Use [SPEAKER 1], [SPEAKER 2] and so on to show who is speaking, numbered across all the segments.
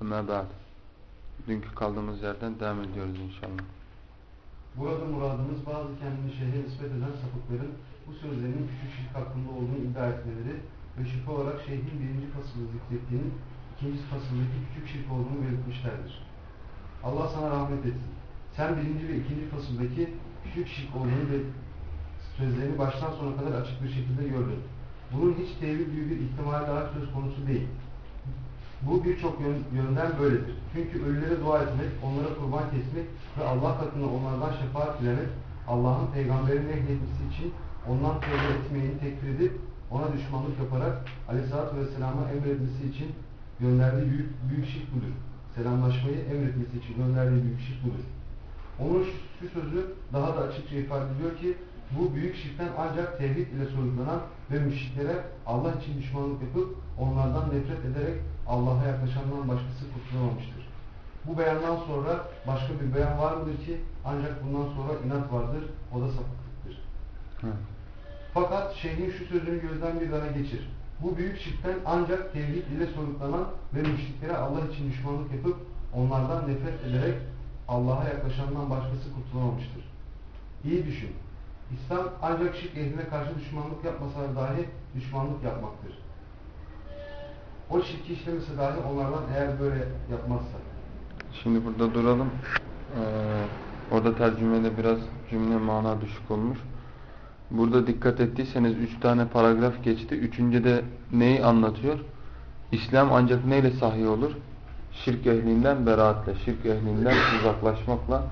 [SPEAKER 1] Ama Dünkü kaldığımız yerden devam ediyoruz inşallah.
[SPEAKER 2] Burada muradımız bazı kendini şeyhe nispet eden sapıkların bu sözlerinin küçük şirk hakkında olduğunu iddia etmeleri ve şüphe olarak şeyhin birinci fasılda zikrettiğinin ikinci fasıldaki küçük şirk olduğunu belirtmişlerdir. Allah sana rahmet etsin. Sen birinci ve ikinci fasıldaki küçük şirk olduğunu ve sözlerini baştan sona kadar açık bir şekilde gördün. Bunun hiç tevil gibi bir ihtimal daha söz konusu değil. Bu birçok yönden böyledir. Çünkü ölülere dua etmek, onlara kurban kesmek ve Allah katında onlardan şefaat dilemek, Allah'ın peygamberin nehyetmesi için ondan tövbe etmeyeni tekfir edip ona düşmanlık yaparak aleyhissalatü vesselama emretmesi için gönderdiği büyük, büyük şirk budur. Selamlaşmayı emretmesi için gönderdiği büyük şirk budur. Onun şu, sözü daha da açıkça ifade ediyor ki bu büyük şirkten ancak tevhid ile soyutlanan ve müşriklere Allah için düşmanlık yapıp onlardan nefret ederek Allah'a yaklaşandan başkası kurtulamamıştır. Bu beyandan sonra başka bir beyan var mıdır ki ancak bundan sonra inat vardır, o da sapıklıktır.
[SPEAKER 1] Hı.
[SPEAKER 2] Fakat şeyhin şu sözünü gözden bir yana geçir. Bu büyük şirkten ancak tevhid ile soyutlanan ve müşriklere Allah için düşmanlık yapıp onlardan nefret ederek Allah'a yaklaşandan başkası kurtulamamıştır. İyi düşün. İslam ancak şirk ehline karşı düşmanlık yapmasalar dahi düşmanlık yapmaktır. O şirki işlemese dahi onlardan eğer böyle yapmazsa.
[SPEAKER 1] Şimdi burada duralım. Ee, orada tercümede biraz cümle mana düşük olmuş. Burada dikkat ettiyseniz üç tane paragraf geçti. Üçüncüde neyi anlatıyor? İslam ancak neyle sahih olur? Şirk ehlinden beraatle, şirk ehlinden uzaklaşmakla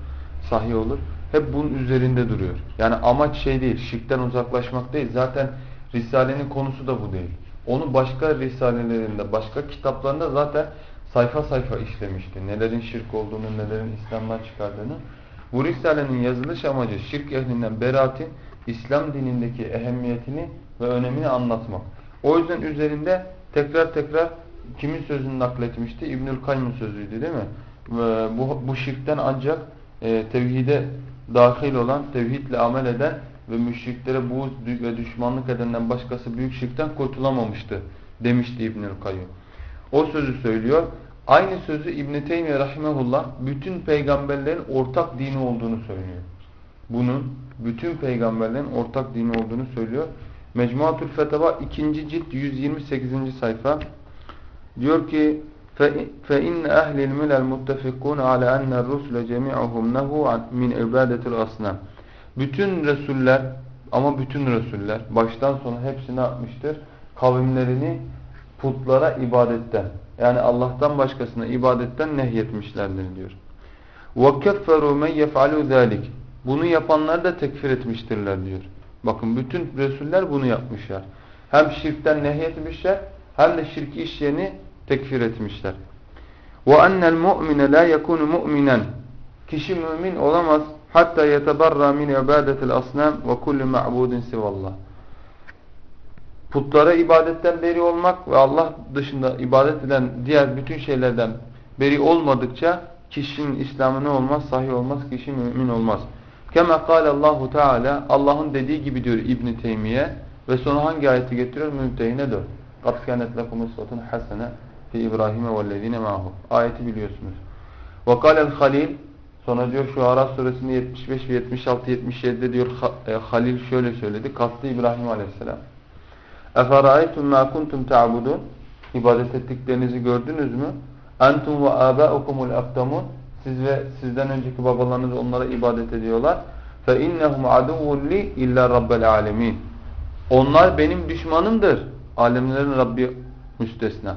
[SPEAKER 1] sahih olur. Hep bunun üzerinde duruyor. Yani amaç şey değil, şirkten uzaklaşmak değil. Zaten Risale'nin konusu da bu değil. Onu başka risalelerinde, başka kitaplarında zaten sayfa sayfa işlemişti. Nelerin şirk olduğunu, nelerin İslam'dan çıkardığını. Bu risalenin yazılış amacı şirk ehlinden beraatin İslam dinindeki ehemmiyetini ve önemini anlatmak. O yüzden üzerinde tekrar tekrar kimin sözünü nakletmişti? İbnül Kayyum'un sözüydü değil mi? Bu, bu şirkten ancak e, tevhide dahil olan, tevhidle amel eden ve müşriklere buğz ve düşmanlık edenden başkası büyük şirkten kurtulamamıştı demişti İbnül Kayyum. O sözü söylüyor. Aynı sözü İbn Teymiyye rahimehullah bütün peygamberlerin ortak dini olduğunu söylüyor. Bunun bütün peygamberlerin ortak dini olduğunu söylüyor. Mecmuatul Fetava 2. cilt 128. sayfa diyor ki فَاِنَّ اَهْلِ الْمِلَ الْمُتَّفِقُونَ عَلَى اَنَّ الرُّسُلَ جَمِعُهُمْ نَهُ مِنْ عِبَادَةِ الْأَصْنَامِ Bütün Resuller ama bütün Resuller baştan sona hepsi ne yapmıştır? Kavimlerini putlara ibadetten yani Allah'tan başkasına ibadetten nehyetmişlerdir diyor. وَكَفَّرُوا مَنْ يَفْعَلُوا ذَٰلِكِ Bunu yapanlar da tekfir etmiştirler diyor. Bakın bütün Resuller bunu yapmışlar. Hem şirkten nehyetmişler hem de şirki işleyeni tekfir etmişler. وَاَنَّ الْمُؤْمِنَ لَا يَكُونُ مُؤْمِنًا Kişi mümin olamaz hatta yetebarra min ibadetil asnam ve kulli ma'budin sivallah. Putlara ibadetten beri olmak ve Allah dışında ibadet edilen diğer bütün şeylerden beri olmadıkça kişinin İslam'ı ne olmaz? Sahih olmaz, kişi mümin olmaz. Kema kâle Allahu Teala Allah'ın dediği gibi diyor İbn Teymiye ve sonra hangi ayeti getiriyor? Mümtehine 4. قَدْ كَانَتْ لَكُمْ اُسْوَةٌ حَسَنَةٌ fi İbrahim'e vellezine mahu. Ayeti biliyorsunuz. Ve kâlel halil sonra diyor şu Aras suresinde 75 ve 76 77'de diyor e, Halil şöyle söyledi. Kastı İbrahim aleyhisselam. Eferaytum ma kuntum ta'budun. İbadet ettiklerinizi gördünüz mü? Entum ve âbâukumul akdamun. Siz ve sizden önceki babalarınız onlara ibadet ediyorlar. Fe innehum aduvun li illa rabbel alemin. Onlar benim düşmanımdır. Alemlerin Rabbi müstesna.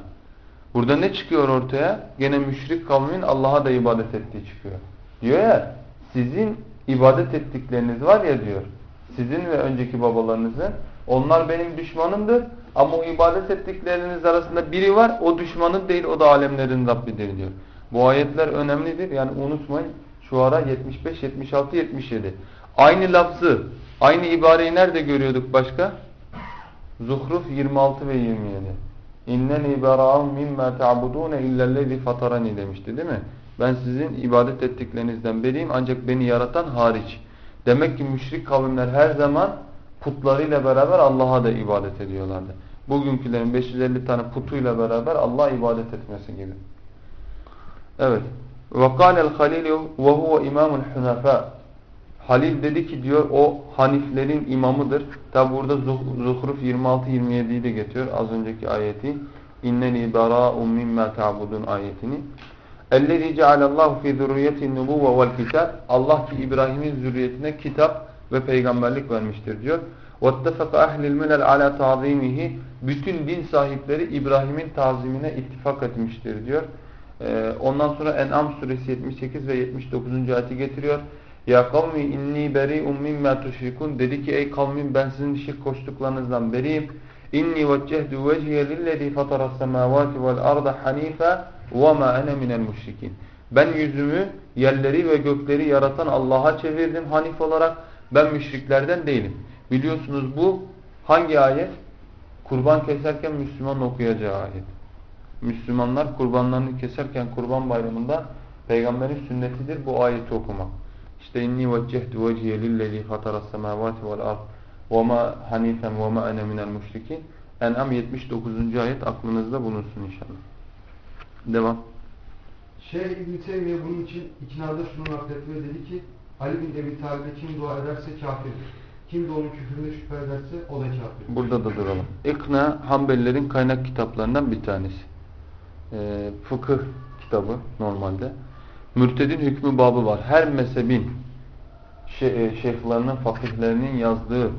[SPEAKER 1] Burada ne çıkıyor ortaya? Gene müşrik kavmin Allah'a da ibadet ettiği çıkıyor. Diyor ya sizin ibadet ettikleriniz var ya diyor. Sizin ve önceki babalarınızın onlar benim düşmanımdır Ama o ibadet ettikleriniz arasında biri var. O düşmanın değil. O da alemlerin Rabbidir diyor. Bu ayetler önemlidir. Yani unutmayın. Şu ara 75, 76, 77. Aynı lafzı, aynı ibareyi nerede görüyorduk başka? Zuhruf 26 ve 27. İnneni bera'un mimma ta'budun illellezî fatarani demişti değil mi? Ben sizin ibadet ettiklerinizden beriyim ancak beni yaratan hariç. Demek ki müşrik kavimler her zaman putlarıyla beraber Allah'a da ibadet ediyorlardı. Bugünkülerin 550 tane putuyla beraber Allah'a ibadet etmesi gibi. Evet. وَقَالَ الْخَلِيلُ وَهُوَ اِمَامُ الْحُنَفَى Halil dedi ki diyor o Haniflerin imamıdır. Tabi burada Zuhruf 26-27'yi de getiriyor. Az önceki ayeti. اِنَّنِي بَرَاءٌ مِمَّا تَعْبُدُونَ ayetini. اَلَّذِي جَعَلَ اللّٰهُ فِي ذُرُّيَّةِ النُّبُوَّ وَالْكِتَابِ Allah ki İbrahim'in zürriyetine kitap ve peygamberlik vermiştir diyor. وَاتَّفَقَ اَهْلِ الْمِلَلْ عَلَى تَعْظِيمِهِ Bütün din sahipleri İbrahim'in tazimine ittifak etmiştir diyor. Ee, ondan sonra En'am suresi 78 ve 79. ayeti getiriyor. Ya kavmi inni beri'un mimma tuşrikun dedi ki ey kavmim ben sizin şirk koştuklarınızdan beriyim. İnni veccehtu vecihe lillezî fataras semâvâti vel arda hanife ve ma ene minel müşrikin. Ben yüzümü yerleri ve gökleri yaratan Allah'a çevirdim hanif olarak. Ben müşriklerden değilim. Biliyorsunuz bu hangi ayet? Kurban keserken Müslüman okuyacağı ayet. Müslümanlar kurbanlarını keserken kurban bayramında peygamberin sünnetidir bu ayeti okumak. İşte inni veccehtu vecihe lillezî fataras semâvâti vel ard ve ma hanifen ve ma ene minel müşrikin. En'am 79. ayet aklınızda bulunsun inşallah. Devam.
[SPEAKER 2] Şeyh İbn Teymiye bunun için iknada şunu nakletti ve dedi ki Ali bin Ebi Talib'e kim dua ederse kafirdir. Kim de onun küfründe şüphe ederse o da kafirdir.
[SPEAKER 1] Burada da duralım. İkna Hanbelilerin kaynak kitaplarından bir tanesi. Ee, fıkıh kitabı normalde. Mürtedin hükmü babı var. Her mezhebin şey, şeyhlerinin, fakihlerinin yazdığı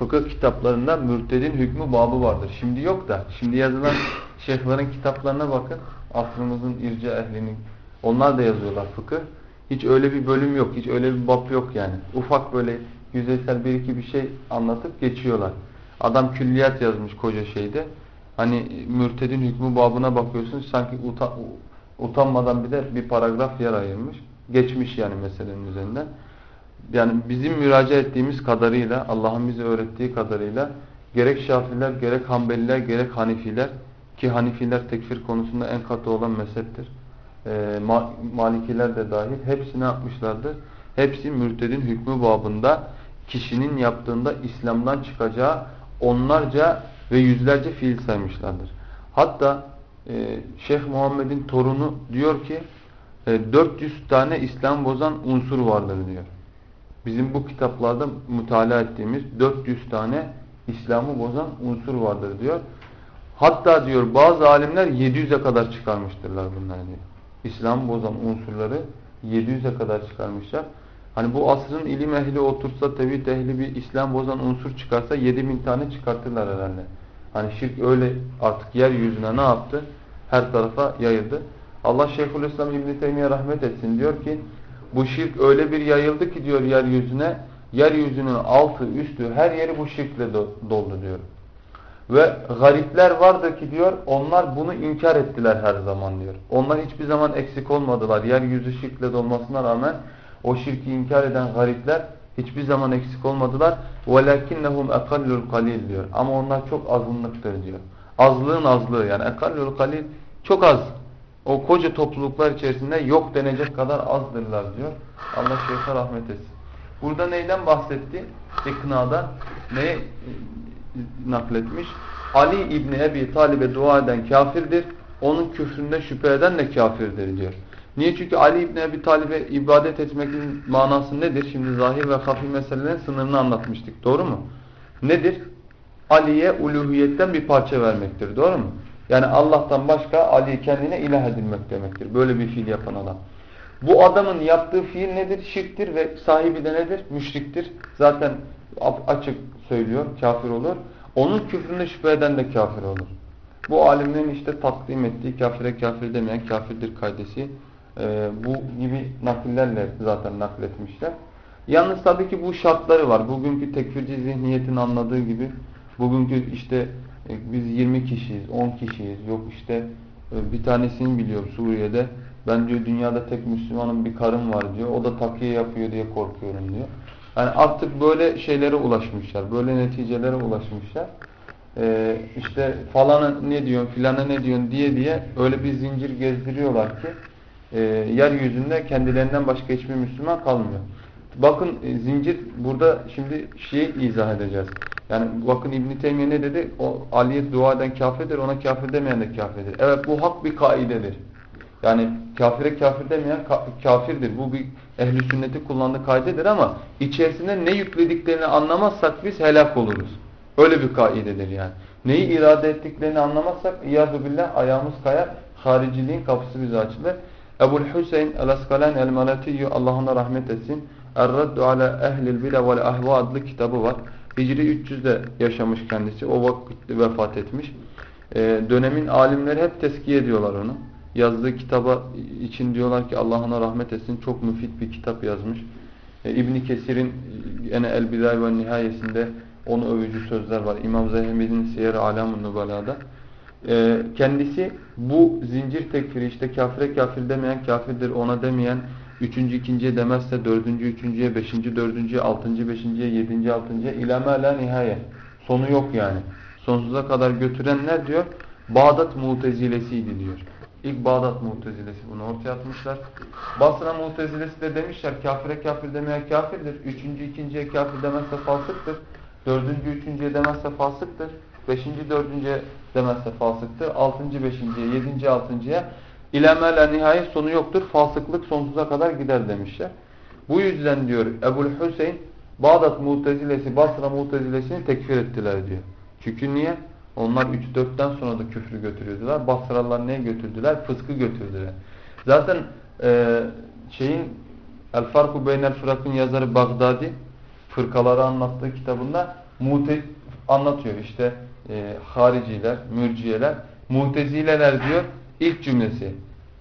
[SPEAKER 1] fıkıh kitaplarında mürtedin hükmü babı vardır. Şimdi yok da. Şimdi yazılan şeyhlerin kitaplarına bakın. Asrımızın irce ehlinin. Onlar da yazıyorlar fıkıh. Hiç öyle bir bölüm yok. Hiç öyle bir bab yok yani. Ufak böyle yüzeysel bir iki bir şey anlatıp geçiyorlar. Adam külliyat yazmış koca şeyde. Hani mürtedin hükmü babına bakıyorsun sanki utan, utanmadan bir de bir paragraf yer ayırmış. Geçmiş yani meselenin üzerinden. Yani bizim müracaat ettiğimiz kadarıyla Allah'ın bize öğrettiği kadarıyla gerek Şafiler, gerek Hanbeliler, gerek Hanifiler ki Hanifiler tekfir konusunda en katı olan mezheptir. E, ma Malikiler de dahil hepsi ne yapmışlardır? Hepsi mürtedin hükmü babında kişinin yaptığında İslam'dan çıkacağı onlarca ve yüzlerce fiil saymışlardır. Hatta Şeyh Muhammed'in torunu diyor ki e, 400 tane İslam bozan unsur vardır diyor. Bizim bu kitaplarda mutala ettiğimiz 400 tane İslam'ı bozan unsur vardır diyor. Hatta diyor bazı alimler 700'e kadar çıkarmıştırlar bunları diyor. İslam'ı bozan unsurları 700'e kadar çıkarmışlar. Hani bu asrın ilim ehli otursa tevhid ehli bir İslam bozan unsur çıkarsa 7000 tane çıkartırlar herhalde. Hani şirk öyle artık yeryüzüne ne yaptı? Her tarafa yayıldı. Allah Şeyhülislam İbn Teymiye rahmet etsin diyor ki bu şirk öyle bir yayıldı ki diyor yeryüzüne yeryüzünün altı üstü her yeri bu şirkle doldu diyor. Ve garipler vardı ki diyor onlar bunu inkar ettiler her zaman diyor. Onlar hiçbir zaman eksik olmadılar. Yeryüzü şirkle dolmasına rağmen o şirki inkar eden garipler hiçbir zaman eksik olmadılar. وَلَكِنَّهُمْ اَقَلُّ الْقَلِيلِ diyor. Ama onlar çok azınlıktır diyor. Azlığın azlığı yani اَقَلُّ kalil çok az. O koca topluluklar içerisinde yok denecek kadar azdırlar diyor. Allah şeyhe rahmet etsin. Burada neyden bahsetti? İknada ne nakletmiş? Ali İbni Ebi Talib'e dua eden kafirdir. Onun küfründe şüphe eden de kafirdir diyor. Niye? Çünkü Ali İbni Ebi Talib'e ibadet etmekin manası nedir? Şimdi zahir ve hafi meselelerin sınırını anlatmıştık. Doğru mu? Nedir? Ali'ye uluhiyetten bir parça vermektir. Doğru mu? Yani Allah'tan başka Ali'yi kendine ilah edilmek demektir. Böyle bir fiil yapan adam. Bu adamın yaptığı fiil nedir? Şirktir ve sahibi de nedir? Müşriktir. Zaten açık söylüyor. Kafir olur. Onun küfründe şüphe eden de kafir olur. Bu alimlerin işte takdim ettiği kafire kafir demeyen kafirdir kaydesi. Ee, bu gibi nakillerle zaten nakletmişler. Yalnız tabii ki bu şartları var. Bugünkü tekfirci zihniyetin anladığı gibi bugünkü işte E, Biz 20 kişiyiz, 10 kişiyiz. Yok işte e, bir tanesini biliyorum Suriye'de. Ben diyor dünyada tek Müslümanın bir karım var diyor. O da takiye yapıyor diye korkuyorum diyor. Yani artık böyle şeylere ulaşmışlar. Böyle neticelere ulaşmışlar. Ee, işte falana ne diyorsun filana ne diyorsun diye diye öyle bir zincir gezdiriyorlar ki e, yeryüzünde kendilerinden başka hiçbir Müslüman kalmıyor. Bakın e, zincir burada şimdi şeyi izah edeceğiz. Yani bakın İbn Teymiye ne dedi? O Ali'ye dua eden kafirdir, ona kafir demeyen de kafirdir. Evet bu hak bir kaidedir. Yani kafire kafir demeyen ka kafirdir. Bu bir ehli sünneti kullandığı kaidedir ama içerisinde ne yüklediklerini anlamazsak biz helak oluruz. Öyle bir kaidedir yani. Neyi irade ettiklerini anlamazsak iyadu billah ayağımız kayar. Hariciliğin kapısı bize açılır. Ebu'l Hüseyin el-Askalani el-Malatiyyü Allah rahmet etsin. Er-Raddu ala ehlil bile vel ahva adlı kitabı var. Hicri 300'de yaşamış kendisi. O vakitte vefat etmiş. Ee, dönemin alimleri hep teskiye ediyorlar onu. Yazdığı kitaba için diyorlar ki Allah ona rahmet etsin. Çok müfit bir kitap yazmış. Ee, İbn Kesir'in ene El Biday ve Nihayesinde onu övücü sözler var. İmam Zehmi'nin Siyer-i Alamun Nubala'da. Ee, kendisi bu zincir tekfiri işte kafire kafir demeyen kafirdir ona demeyen üçüncü ikinciye demezse dördüncü üçüncüye beşinci dördüncüye altıncı beşinciye yedinci altıncıya ilame la nihaye. Sonu yok yani. Sonsuza kadar götürenler diyor? Bağdat mutezilesiydi diyor. İlk Bağdat mutezilesi bunu ortaya atmışlar. Basra mutezilesi de demişler kafire kafir demeyen kafirdir. Üçüncü ikinciye kafir demezse falsıktır dördüncü üçüncüye demezse falsıktır beşinci dördüncüye demezse falsıktır altıncı beşinciye yedinci altıncıya İlemele nihayet sonu yoktur. Fasıklık sonsuza kadar gider demişler. Bu yüzden diyor Ebu'l Hüseyin Bağdat Mutezilesi, Basra Mutezilesini tekfir ettiler diyor. Çünkü niye? Onlar 3-4'ten sonra da küfrü götürüyordular. Basralılar neye götürdüler? Fıskı götürdüler. Zaten e, şeyin El Farku Beynel Fırak'ın yazarı Bagdadi fırkaları anlattığı kitabında mute anlatıyor işte e, hariciler, mürciyeler, mutezileler diyor İlk cümlesi.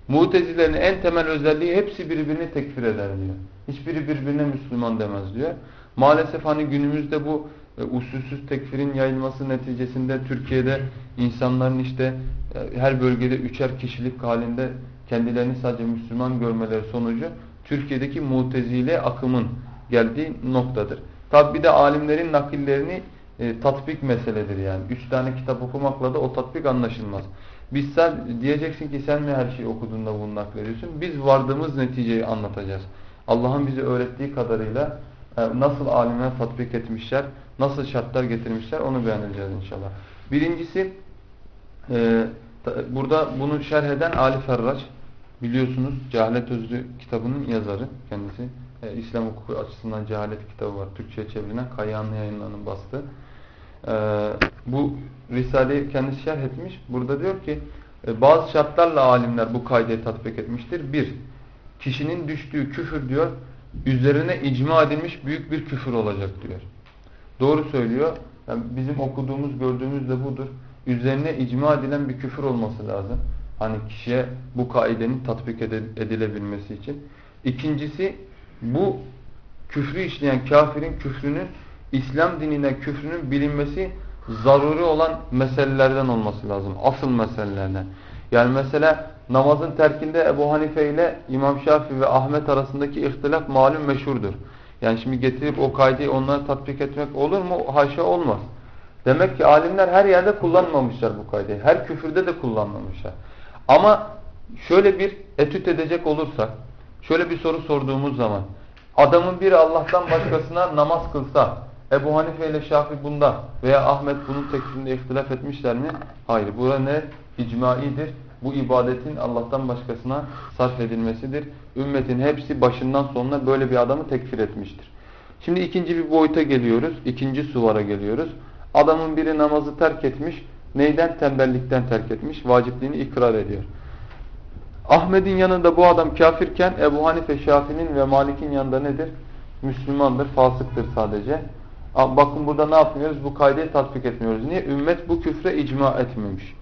[SPEAKER 1] Mutezilerin en temel özelliği hepsi birbirini tekfir eder diyor. Hiçbiri birbirine Müslüman demez diyor. Maalesef hani günümüzde bu e, usulsüz tekfirin yayılması neticesinde Türkiye'de insanların işte e, her bölgede üçer kişilik halinde kendilerini sadece Müslüman görmeleri sonucu Türkiye'deki mutezile akımın geldiği noktadır. Tabi bir de alimlerin nakillerini e, tatbik meseledir yani. Üç tane kitap okumakla da o tatbik anlaşılmaz. Biz sen diyeceksin ki sen mi her şeyi okuduğunda bunu naklediyorsun? Biz vardığımız neticeyi anlatacağız. Allah'ın bize öğrettiği kadarıyla e, nasıl alimler tatbik etmişler, nasıl şartlar getirmişler onu beyan edeceğiz inşallah. Birincisi e, burada bunu şerh eden Ali Ferraç biliyorsunuz Cehalet Özlü kitabının yazarı kendisi. E, İslam hukuku açısından cehalet kitabı var. Türkçe'ye çevrilen Kayağanlı yayınlarının bastığı. Ee, bu Risale'yi kendisi şerh etmiş. Burada diyor ki e, bazı şartlarla alimler bu kaydeyi tatbik etmiştir. Bir, kişinin düştüğü küfür diyor üzerine icma edilmiş büyük bir küfür olacak diyor. Doğru söylüyor. Yani bizim okuduğumuz, gördüğümüz de budur. Üzerine icma edilen bir küfür olması lazım. Hani kişiye bu kaidenin tatbik edilebilmesi için. İkincisi bu küfrü işleyen kafirin küfrünün İslam dinine küfrünün bilinmesi zaruri olan meselelerden olması lazım. Asıl meselelerden. Yani mesela namazın terkinde Ebu Hanife ile İmam Şafii ve Ahmet arasındaki ihtilaf malum meşhurdur. Yani şimdi getirip o kaydı onlara tatbik etmek olur mu? Haşa olmaz. Demek ki alimler her yerde kullanmamışlar bu kaydı. Her küfürde de kullanmamışlar. Ama şöyle bir etüt edecek olursak, şöyle bir soru sorduğumuz zaman, adamın biri Allah'tan başkasına namaz kılsa, Ebu Hanife ile Şafi bunda veya Ahmet bunun tekfirinde ihtilaf etmişler mi? Hayır. Burada ne? İcmaidir. Bu ibadetin Allah'tan başkasına sarf edilmesidir. Ümmetin hepsi başından sonuna böyle bir adamı tekfir etmiştir. Şimdi ikinci bir boyuta geliyoruz. İkinci suvara geliyoruz. Adamın biri namazı terk etmiş. Neyden? Tembellikten terk etmiş. Vacipliğini ikrar ediyor. Ahmet'in yanında bu adam kafirken Ebu Hanife, Şafi'nin ve Malik'in yanında nedir? Müslümandır, fasıktır sadece. Bakın burada ne yapmıyoruz? Bu kaydeyi tatbik etmiyoruz. Niye? Ümmet bu küfre icma etmemiş.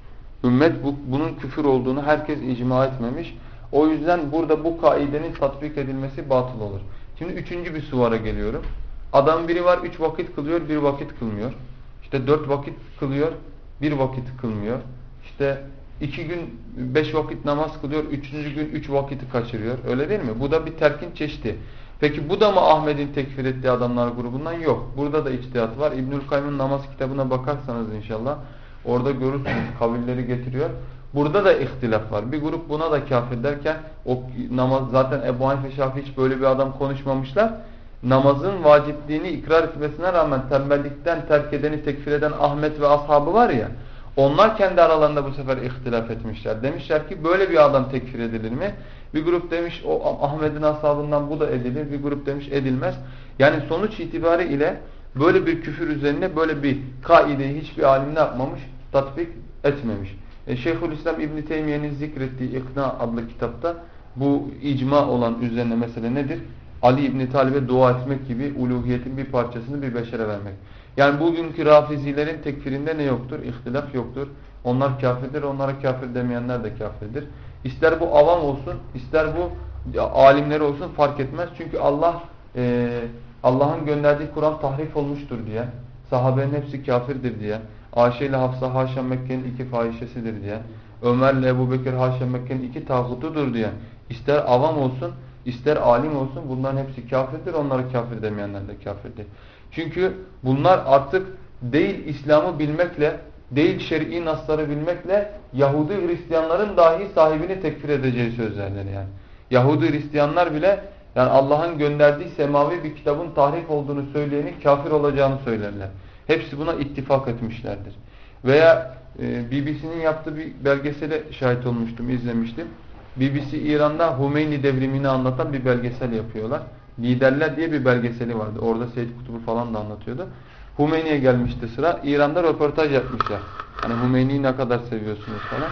[SPEAKER 1] Ümmet bu, bunun küfür olduğunu herkes icma etmemiş. O yüzden burada bu kaidenin tatbik edilmesi batıl olur. Şimdi üçüncü bir suvara geliyorum. Adam biri var üç vakit kılıyor, bir vakit kılmıyor. İşte dört vakit kılıyor, bir vakit kılmıyor. İşte iki gün beş vakit namaz kılıyor, üçüncü gün üç vakiti kaçırıyor. Öyle değil mi? Bu da bir terkin çeşidi. Peki bu da mı Ahmet'in tekfir ettiği adamlar grubundan? Yok. Burada da içtihat var. İbnül Kayyum'un namaz kitabına bakarsanız inşallah orada görürsünüz kavilleri getiriyor. Burada da ihtilaf var. Bir grup buna da kafir derken o namaz zaten Ebu Hanife Şafii hiç böyle bir adam konuşmamışlar. Namazın vacipliğini ikrar etmesine rağmen tembellikten terk edeni tekfir eden Ahmet ve ashabı var ya onlar kendi aralarında bu sefer ihtilaf etmişler. Demişler ki böyle bir adam tekfir edilir mi? Bir grup demiş o Ahmet'in ashabından bu da edilir. Bir grup demiş edilmez. Yani sonuç itibariyle böyle bir küfür üzerine böyle bir kaideyi hiçbir alim ne yapmamış? Tatbik etmemiş. E, Şeyhülislam İbn Teymiye'nin zikrettiği İkna adlı kitapta bu icma olan üzerine mesele nedir? Ali İbn Talib'e dua etmek gibi uluhiyetin bir parçasını bir beşere vermek. Yani bugünkü rafizilerin tekfirinde ne yoktur? İhtilaf yoktur. Onlar kafirdir, onlara kafir demeyenler de kafirdir. İster bu avam olsun, ister bu alimleri olsun fark etmez. Çünkü Allah e, Allah'ın gönderdiği Kur'an tahrif olmuştur diye, sahabenin hepsi kafirdir diye, Ayşe ile Hafsa haşa Mekke'nin iki fahişesidir diye, Ömer ile Ebu Bekir haşa Mekke'nin iki tağutudur diye, ister avam olsun, ister alim olsun bunların hepsi kafirdir, onlara kafir demeyenler de kafirdir. Çünkü bunlar artık değil İslam'ı bilmekle, değil şer'i nasları bilmekle Yahudi Hristiyanların dahi sahibini tekfir edeceği sözlerdir yani. Yahudi Hristiyanlar bile yani Allah'ın gönderdiği semavi bir kitabın tahrif olduğunu söyleyeni kafir olacağını söylerler. Hepsi buna ittifak etmişlerdir. Veya e, BBC'nin yaptığı bir belgesele şahit olmuştum, izlemiştim. BBC İran'da Humeyni devrimini anlatan bir belgesel yapıyorlar. Liderler diye bir belgeseli vardı. Orada Seyyid Kutub'u falan da anlatıyordu. Humeyni'ye gelmişti sıra. İran'da röportaj yapmışlar. Hani Humeyni'yi ne kadar seviyorsunuz falan.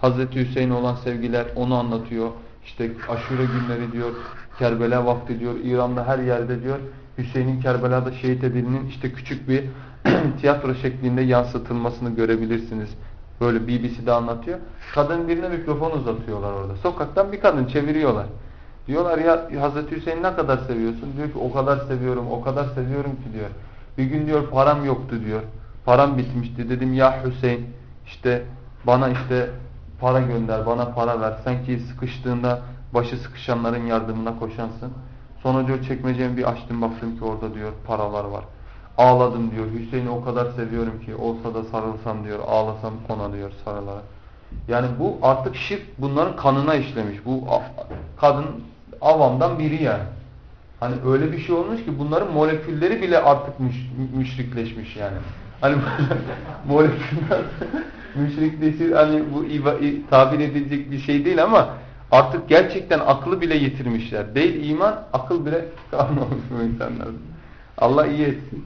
[SPEAKER 1] Hazreti Hüseyin olan sevgiler onu anlatıyor. İşte aşure günleri diyor. Kerbela vakti diyor. İran'da her yerde diyor. Hüseyin'in Kerbela'da şehit edilinin işte küçük bir tiyatro şeklinde yansıtılmasını görebilirsiniz. Böyle BBC'de anlatıyor. Kadın birine mikrofon uzatıyorlar orada. Sokaktan bir kadın çeviriyorlar. Diyorlar ya Hazreti Hüseyin ne kadar seviyorsun? Diyor ki o kadar seviyorum, o kadar seviyorum ki diyor. Bir gün diyor param yoktu diyor. Param bitmişti. Dedim ya Hüseyin işte bana işte para gönder, bana para ver. Sanki sıkıştığında başı sıkışanların yardımına koşansın. Sonra diyor çekmecemi bir açtım baktım ki orada diyor paralar var. Ağladım diyor. Hüseyin'i o kadar seviyorum ki olsa da sarılsam diyor. Ağlasam ona diyor sarılarak. Yani bu artık şirk bunların kanına işlemiş. Bu kadın avamdan biri yani. Hani öyle bir şey olmuş ki bunların molekülleri bile artık müş, müşrikleşmiş yani. Hani moleküller müşrikleşir hani bu tabir edilecek bir şey değil ama artık gerçekten aklı bile yitirmişler. Değil iman, akıl bile kalmamış bu insanlar. Allah iyi etsin.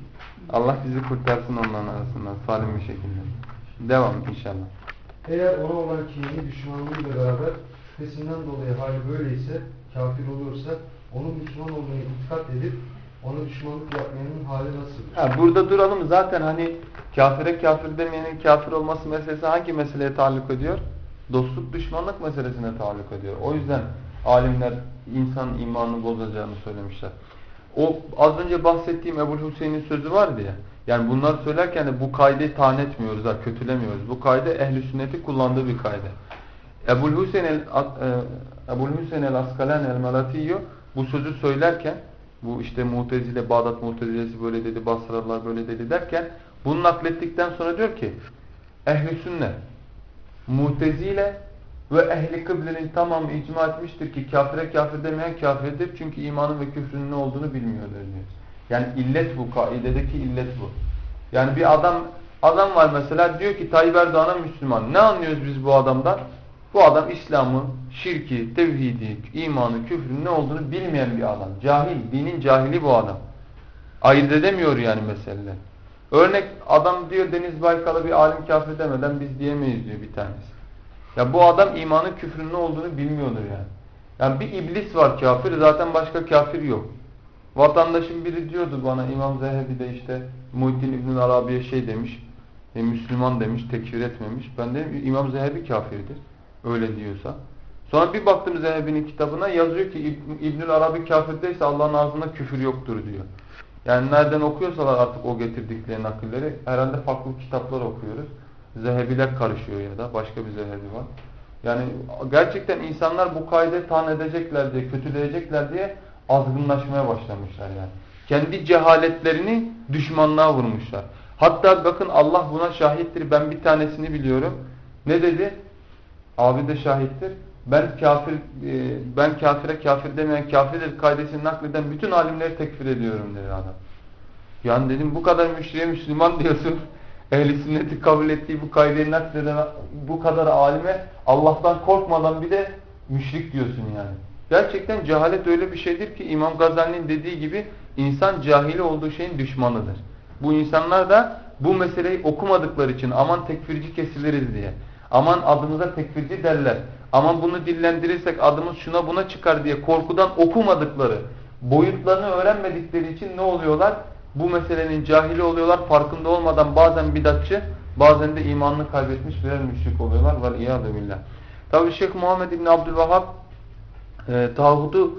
[SPEAKER 1] Allah bizi kurtarsın onların arasından salim bir şekilde. Devam inşallah.
[SPEAKER 2] Eğer ona olan kinini düşmanlığıyla beraber şüphesinden dolayı hali böyleyse kafir olursa onun Müslüman olduğunu itikat edip ona düşmanlık yapmayanın hali nasıl?
[SPEAKER 1] Ha, burada duralım zaten hani kafire kafir demeyenin kafir olması meselesi hangi meseleye taalluk ediyor? Dostluk düşmanlık meselesine taalluk ediyor. O yüzden alimler insan imanını bozacağını söylemişler. O az önce bahsettiğim Ebu Hüseyin'in sözü vardı ya. Yani bunlar söylerken de bu kaydı tan etmiyoruz, kötülemiyoruz. Bu kaydı ehli sünneti kullandığı bir kaydı. Ebu Hüseyin el e, Ebu Hüseyin el Askalani el Malatiyyo bu sözü söylerken bu işte Mu'tezile, Bağdat Mu'tezilesi böyle dedi, Basralılar böyle dedi derken bunu naklettikten sonra diyor ki ehli sünnet Mu'tezile ve ehli kıblenin tamamı icma etmiştir ki kafire kafir demeyen kafirdir. Çünkü imanın ve küfrünün ne olduğunu bilmiyorlar diyor. Yani illet bu, kaidedeki illet bu. Yani bir adam adam var mesela diyor ki Tayyip Erdoğan'a Müslüman. Ne anlıyoruz biz bu adamdan? Bu adam İslam'ın, şirki, tevhidi, imanı, küfrün ne olduğunu bilmeyen bir adam. Cahil, dinin cahili bu adam. Ayırt edemiyor yani meseleler. Örnek adam diyor Deniz Baykal'a bir alim kafir demeden biz diyemeyiz diyor bir tanesi. Ya bu adam imanın küfrün ne olduğunu bilmiyordur yani. Yani bir iblis var kafir zaten başka kafir yok. Vatandaşım biri diyordu bana İmam Zehebi de işte Muhittin İbn Arabi'ye şey demiş. E, Müslüman demiş, tekfir etmemiş. Ben dedim İmam Zehebi kafirdir. Öyle diyorsa. Sonra bir baktım Zehebi'nin kitabına yazıyor ki İbnül Arabi kafir değilse Allah'ın ağzında küfür yoktur diyor. Yani nereden okuyorsalar artık o getirdikleri nakilleri herhalde farklı kitaplar okuyoruz. Zehebiler karışıyor ya da başka bir Zehebi var. Yani gerçekten insanlar bu kaydı tan edecekler diye, kötüleyecekler diye azgınlaşmaya başlamışlar yani. Kendi cehaletlerini düşmanlığa vurmuşlar. Hatta bakın Allah buna şahittir. Ben bir tanesini biliyorum. Ne dedi? Abi de şahittir. Ben kafir e, ben kafire kafir demeyen kafirdir kaidesini nakleden bütün alimleri tekfir ediyorum dedi adam. Yani dedim bu kadar müşriye Müslüman diyorsun. Ehli sünneti kabul ettiği bu kaideyi nakleden bu kadar alime Allah'tan korkmadan bir de müşrik diyorsun yani. Gerçekten cehalet öyle bir şeydir ki İmam Gazali'nin dediği gibi insan cahili olduğu şeyin düşmanıdır. Bu insanlar da bu meseleyi okumadıkları için aman tekfirci kesiliriz diye. Aman adımıza tekfirci derler. Aman bunu dillendirirsek adımız şuna buna çıkar diye korkudan okumadıkları, boyutlarını öğrenmedikleri için ne oluyorlar? Bu meselenin cahili oluyorlar. Farkında olmadan bazen bidatçı, bazen de imanını kaybetmiş birer müşrik oluyorlar. Var iyâdü billah. Tabi Şeyh Muhammed İbni Abdülvahhab e, tağutu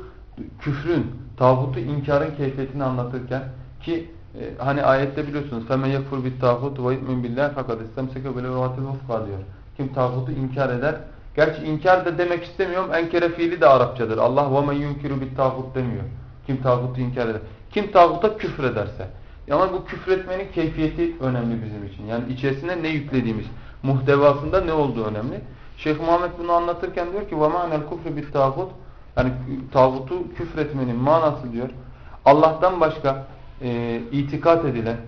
[SPEAKER 1] küfrün, tağutu inkarın keyfiyetini anlatırken ki e, hani ayette biliyorsunuz فَمَنْ يَكْفُرْ بِالْتَاغُوتُ وَيْتْمِنْ بِاللّٰهِ فَقَدْ اِسْتَمْسَكَ بِلَوَاتِ الْوَفْقَى diyor. Kim tağutu inkar eder. Gerçi inkar da demek istemiyorum. Enkere fiili de Arapçadır. Allah وَمَنْ يُنْكِرُ بِالْتَاغُوتُ demiyor. Kim tağutu inkar eder. Kim tağuta küfür ederse. Ama bu küfretmenin keyfiyeti önemli bizim için. Yani içerisine ne yüklediğimiz, muhtevasında ne olduğu önemli. Şeyh Muhammed bunu anlatırken diyor ki وَمَعْنَ الْكُفْرِ بِالْتَاغُوتُ Yani tağutu küfretmenin manası diyor. Allah'tan başka e, itikat edilen, e,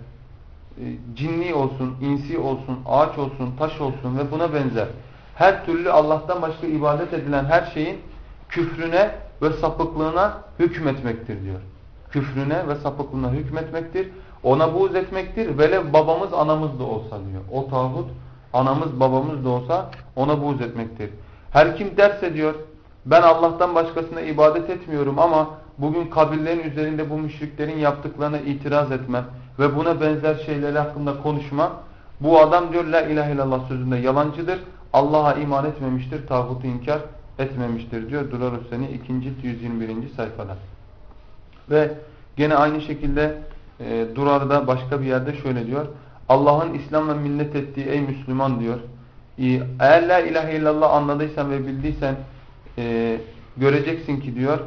[SPEAKER 1] cinni olsun, insi olsun, ağaç olsun, taş olsun ve buna benzer her türlü Allah'tan başka ibadet edilen her şeyin küfrüne ve sapıklığına hükmetmektir diyor. Küfrüne ve sapıklığına hükmetmektir. Ona buğz etmektir. Velev babamız anamız da olsa diyor. O tağut anamız babamız da olsa ona buğz etmektir. Her kim derse diyor ben Allah'tan başkasına ibadet etmiyorum ama bugün kabirlerin üzerinde bu müşriklerin yaptıklarına itiraz etmem ve buna benzer şeyler hakkında konuşmam. Bu adam diyor la ilahe illallah sözünde yalancıdır. Allah'a iman etmemiştir, tağutu inkar etmemiştir diyor Durar Hüseyin'i 2. 121. sayfada. Ve gene aynı şekilde e, Durar'da başka bir yerde şöyle diyor. Allah'ın İslam'la millet ettiği ey Müslüman diyor. Eğer la ilahe illallah anladıysan ve bildiysen e, göreceksin ki diyor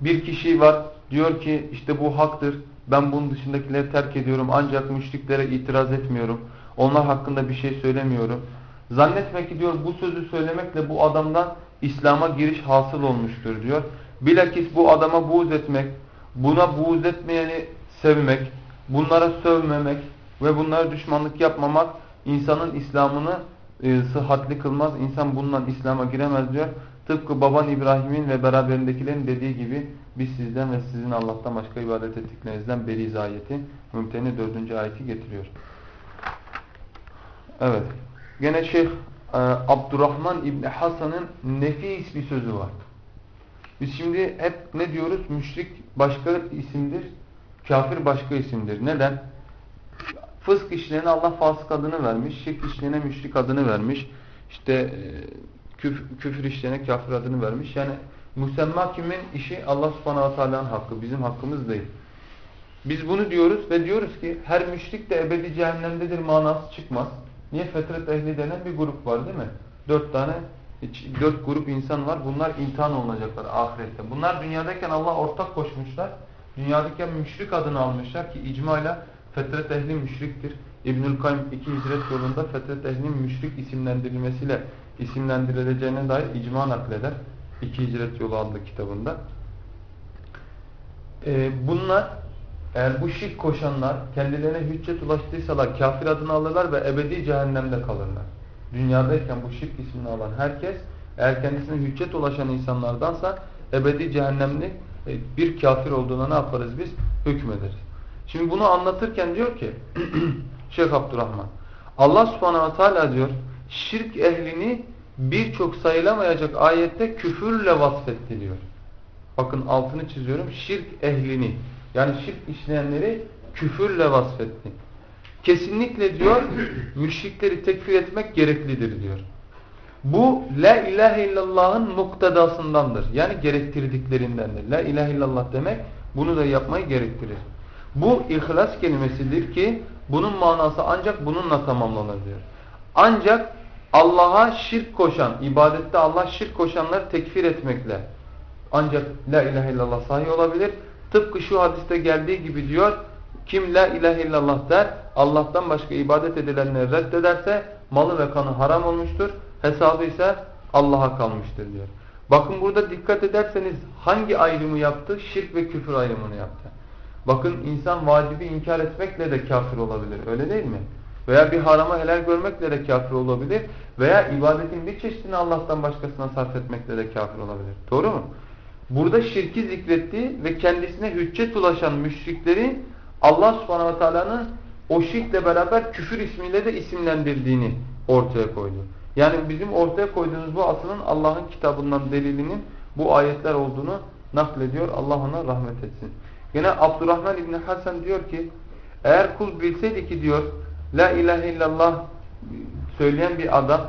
[SPEAKER 1] bir kişi var diyor ki işte bu haktır ben bunun dışındakileri terk ediyorum ancak müşriklere itiraz etmiyorum onlar hakkında bir şey söylemiyorum zannetme ki diyor bu sözü söylemekle bu adamdan İslam'a giriş hasıl olmuştur diyor bilakis bu adama buğz etmek buna buğz etmeyeni sevmek bunlara sövmemek ve bunlara düşmanlık yapmamak insanın İslam'ını e, sıhhatli kılmaz. İnsan bundan İslam'a giremez diyor. Tıpkı baban İbrahim'in ve beraberindekilerin dediği gibi biz sizden ve sizin Allah'tan başka ibadet ettiklerinizden beriz ayeti. Mümteni dördüncü ayeti getiriyor. Evet. Gene Şeyh e, Abdurrahman İbni Hasan'ın nefis bir sözü var. Biz şimdi hep ne diyoruz? Müşrik başka isimdir, kafir başka isimdir. Neden? Fısk işlerine Allah fasık adını vermiş, şirk işlerine müşrik adını vermiş, işte e, küf, küfür işlerine kafir adını vermiş. Yani müsemma kimin işi Allah subhanahu teala'nın hakkı, bizim hakkımız değil. Biz bunu diyoruz ve diyoruz ki her müşrik de ebedi cehennemdedir manası çıkmaz. Niye? Fetret ehli denen bir grup var değil mi? Dört tane, dört grup insan var. Bunlar imtihan olacaklar ahirette. Bunlar dünyadayken Allah ortak koşmuşlar. Dünyadayken müşrik adını almışlar ki icmayla Fetret ehli müşriktir. İbnül Kayyum iki hicret yolunda fetret ehlinin müşrik isimlendirilmesiyle isimlendirileceğine dair icma nakleder. İki hicret yolu adlı kitabında. Ee, bunlar eğer bu şirk koşanlar kendilerine hüccet ulaştıysalar kafir adını alırlar ve ebedi cehennemde kalırlar. Dünyadayken bu şirk ismini alan herkes eğer kendisine hüccet ulaşan insanlardansa ebedi cehennemli e, bir kafir olduğuna ne yaparız biz? Hükmederiz. Şimdi bunu anlatırken diyor ki Şeyh Abdurrahman Allah subhanahu teala diyor şirk ehlini birçok sayılamayacak ayette küfürle vasfetti diyor. Bakın altını çiziyorum. Şirk ehlini yani şirk işleyenleri küfürle vasfetti. Kesinlikle diyor müşrikleri tekfir etmek gereklidir diyor. Bu la ilahe illallah'ın muktedasındandır. Yani gerektirdiklerindendir. La ilahe illallah demek bunu da yapmayı gerektirir. Bu ihlas kelimesidir ki Bunun manası ancak bununla tamamlanır diyor. Ancak Allah'a şirk koşan, ibadette Allah şirk koşanları tekfir etmekle ancak la ilahe illallah sahi olabilir. Tıpkı şu hadiste geldiği gibi diyor, kim la ilahe illallah der, Allah'tan başka ibadet edilenleri reddederse malı ve kanı haram olmuştur. Hesabı ise Allah'a kalmıştır diyor. Bakın burada dikkat ederseniz hangi ayrımı yaptı? Şirk ve küfür ayrımını yaptı. Bakın insan vacibi inkar etmekle de kafir olabilir. Öyle değil mi? Veya bir harama helal görmekle de kafir olabilir. Veya ibadetin bir çeşidini Allah'tan başkasına sarf etmekle de kafir olabilir. Doğru mu? Burada şirki zikretti ve kendisine hüccet ulaşan müşrikleri Allah subhanahu teala'nın o şirkle beraber küfür ismiyle de isimlendirdiğini ortaya koydu. Yani bizim ortaya koyduğumuz bu asılın Allah'ın kitabından delilinin bu ayetler olduğunu naklediyor. Allah ona rahmet etsin. Yine Abdurrahman İbni Hasan diyor ki eğer kul bilseydi ki diyor La ilahe illallah söyleyen bir adam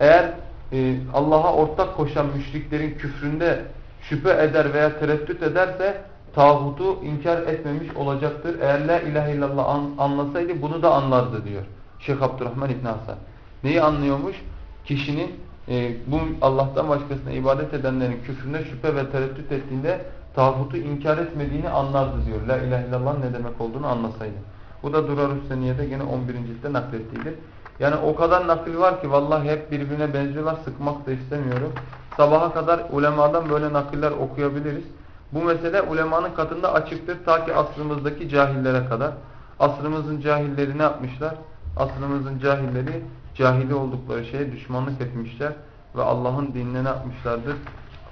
[SPEAKER 1] eğer e, Allah'a ortak koşan müşriklerin küfründe şüphe eder veya tereddüt ederse tağutu inkar etmemiş olacaktır. Eğer la ilahe illallah an, anlasaydı bunu da anlardı diyor. Şeyh Abdurrahman İbn Hasan. Neyi anlıyormuş? Kişinin e, bu Allah'tan başkasına ibadet edenlerin küfründe şüphe ve tereddüt ettiğinde tağutu inkar etmediğini anlardı diyor. La ilahe illallah ne demek olduğunu anlasaydı. Bu da Durar Hüseniye'de gene 11. ciltte naklettiğidir. Yani o kadar nakil var ki vallahi hep birbirine benziyorlar. Sıkmak da istemiyorum. Sabaha kadar ulemadan böyle nakiller okuyabiliriz. Bu mesele ulemanın katında açıktır ta ki asrımızdaki cahillere kadar. Asrımızın cahilleri ne yapmışlar? Asrımızın cahilleri cahili oldukları şeye düşmanlık etmişler ve Allah'ın dinine ne yapmışlardır?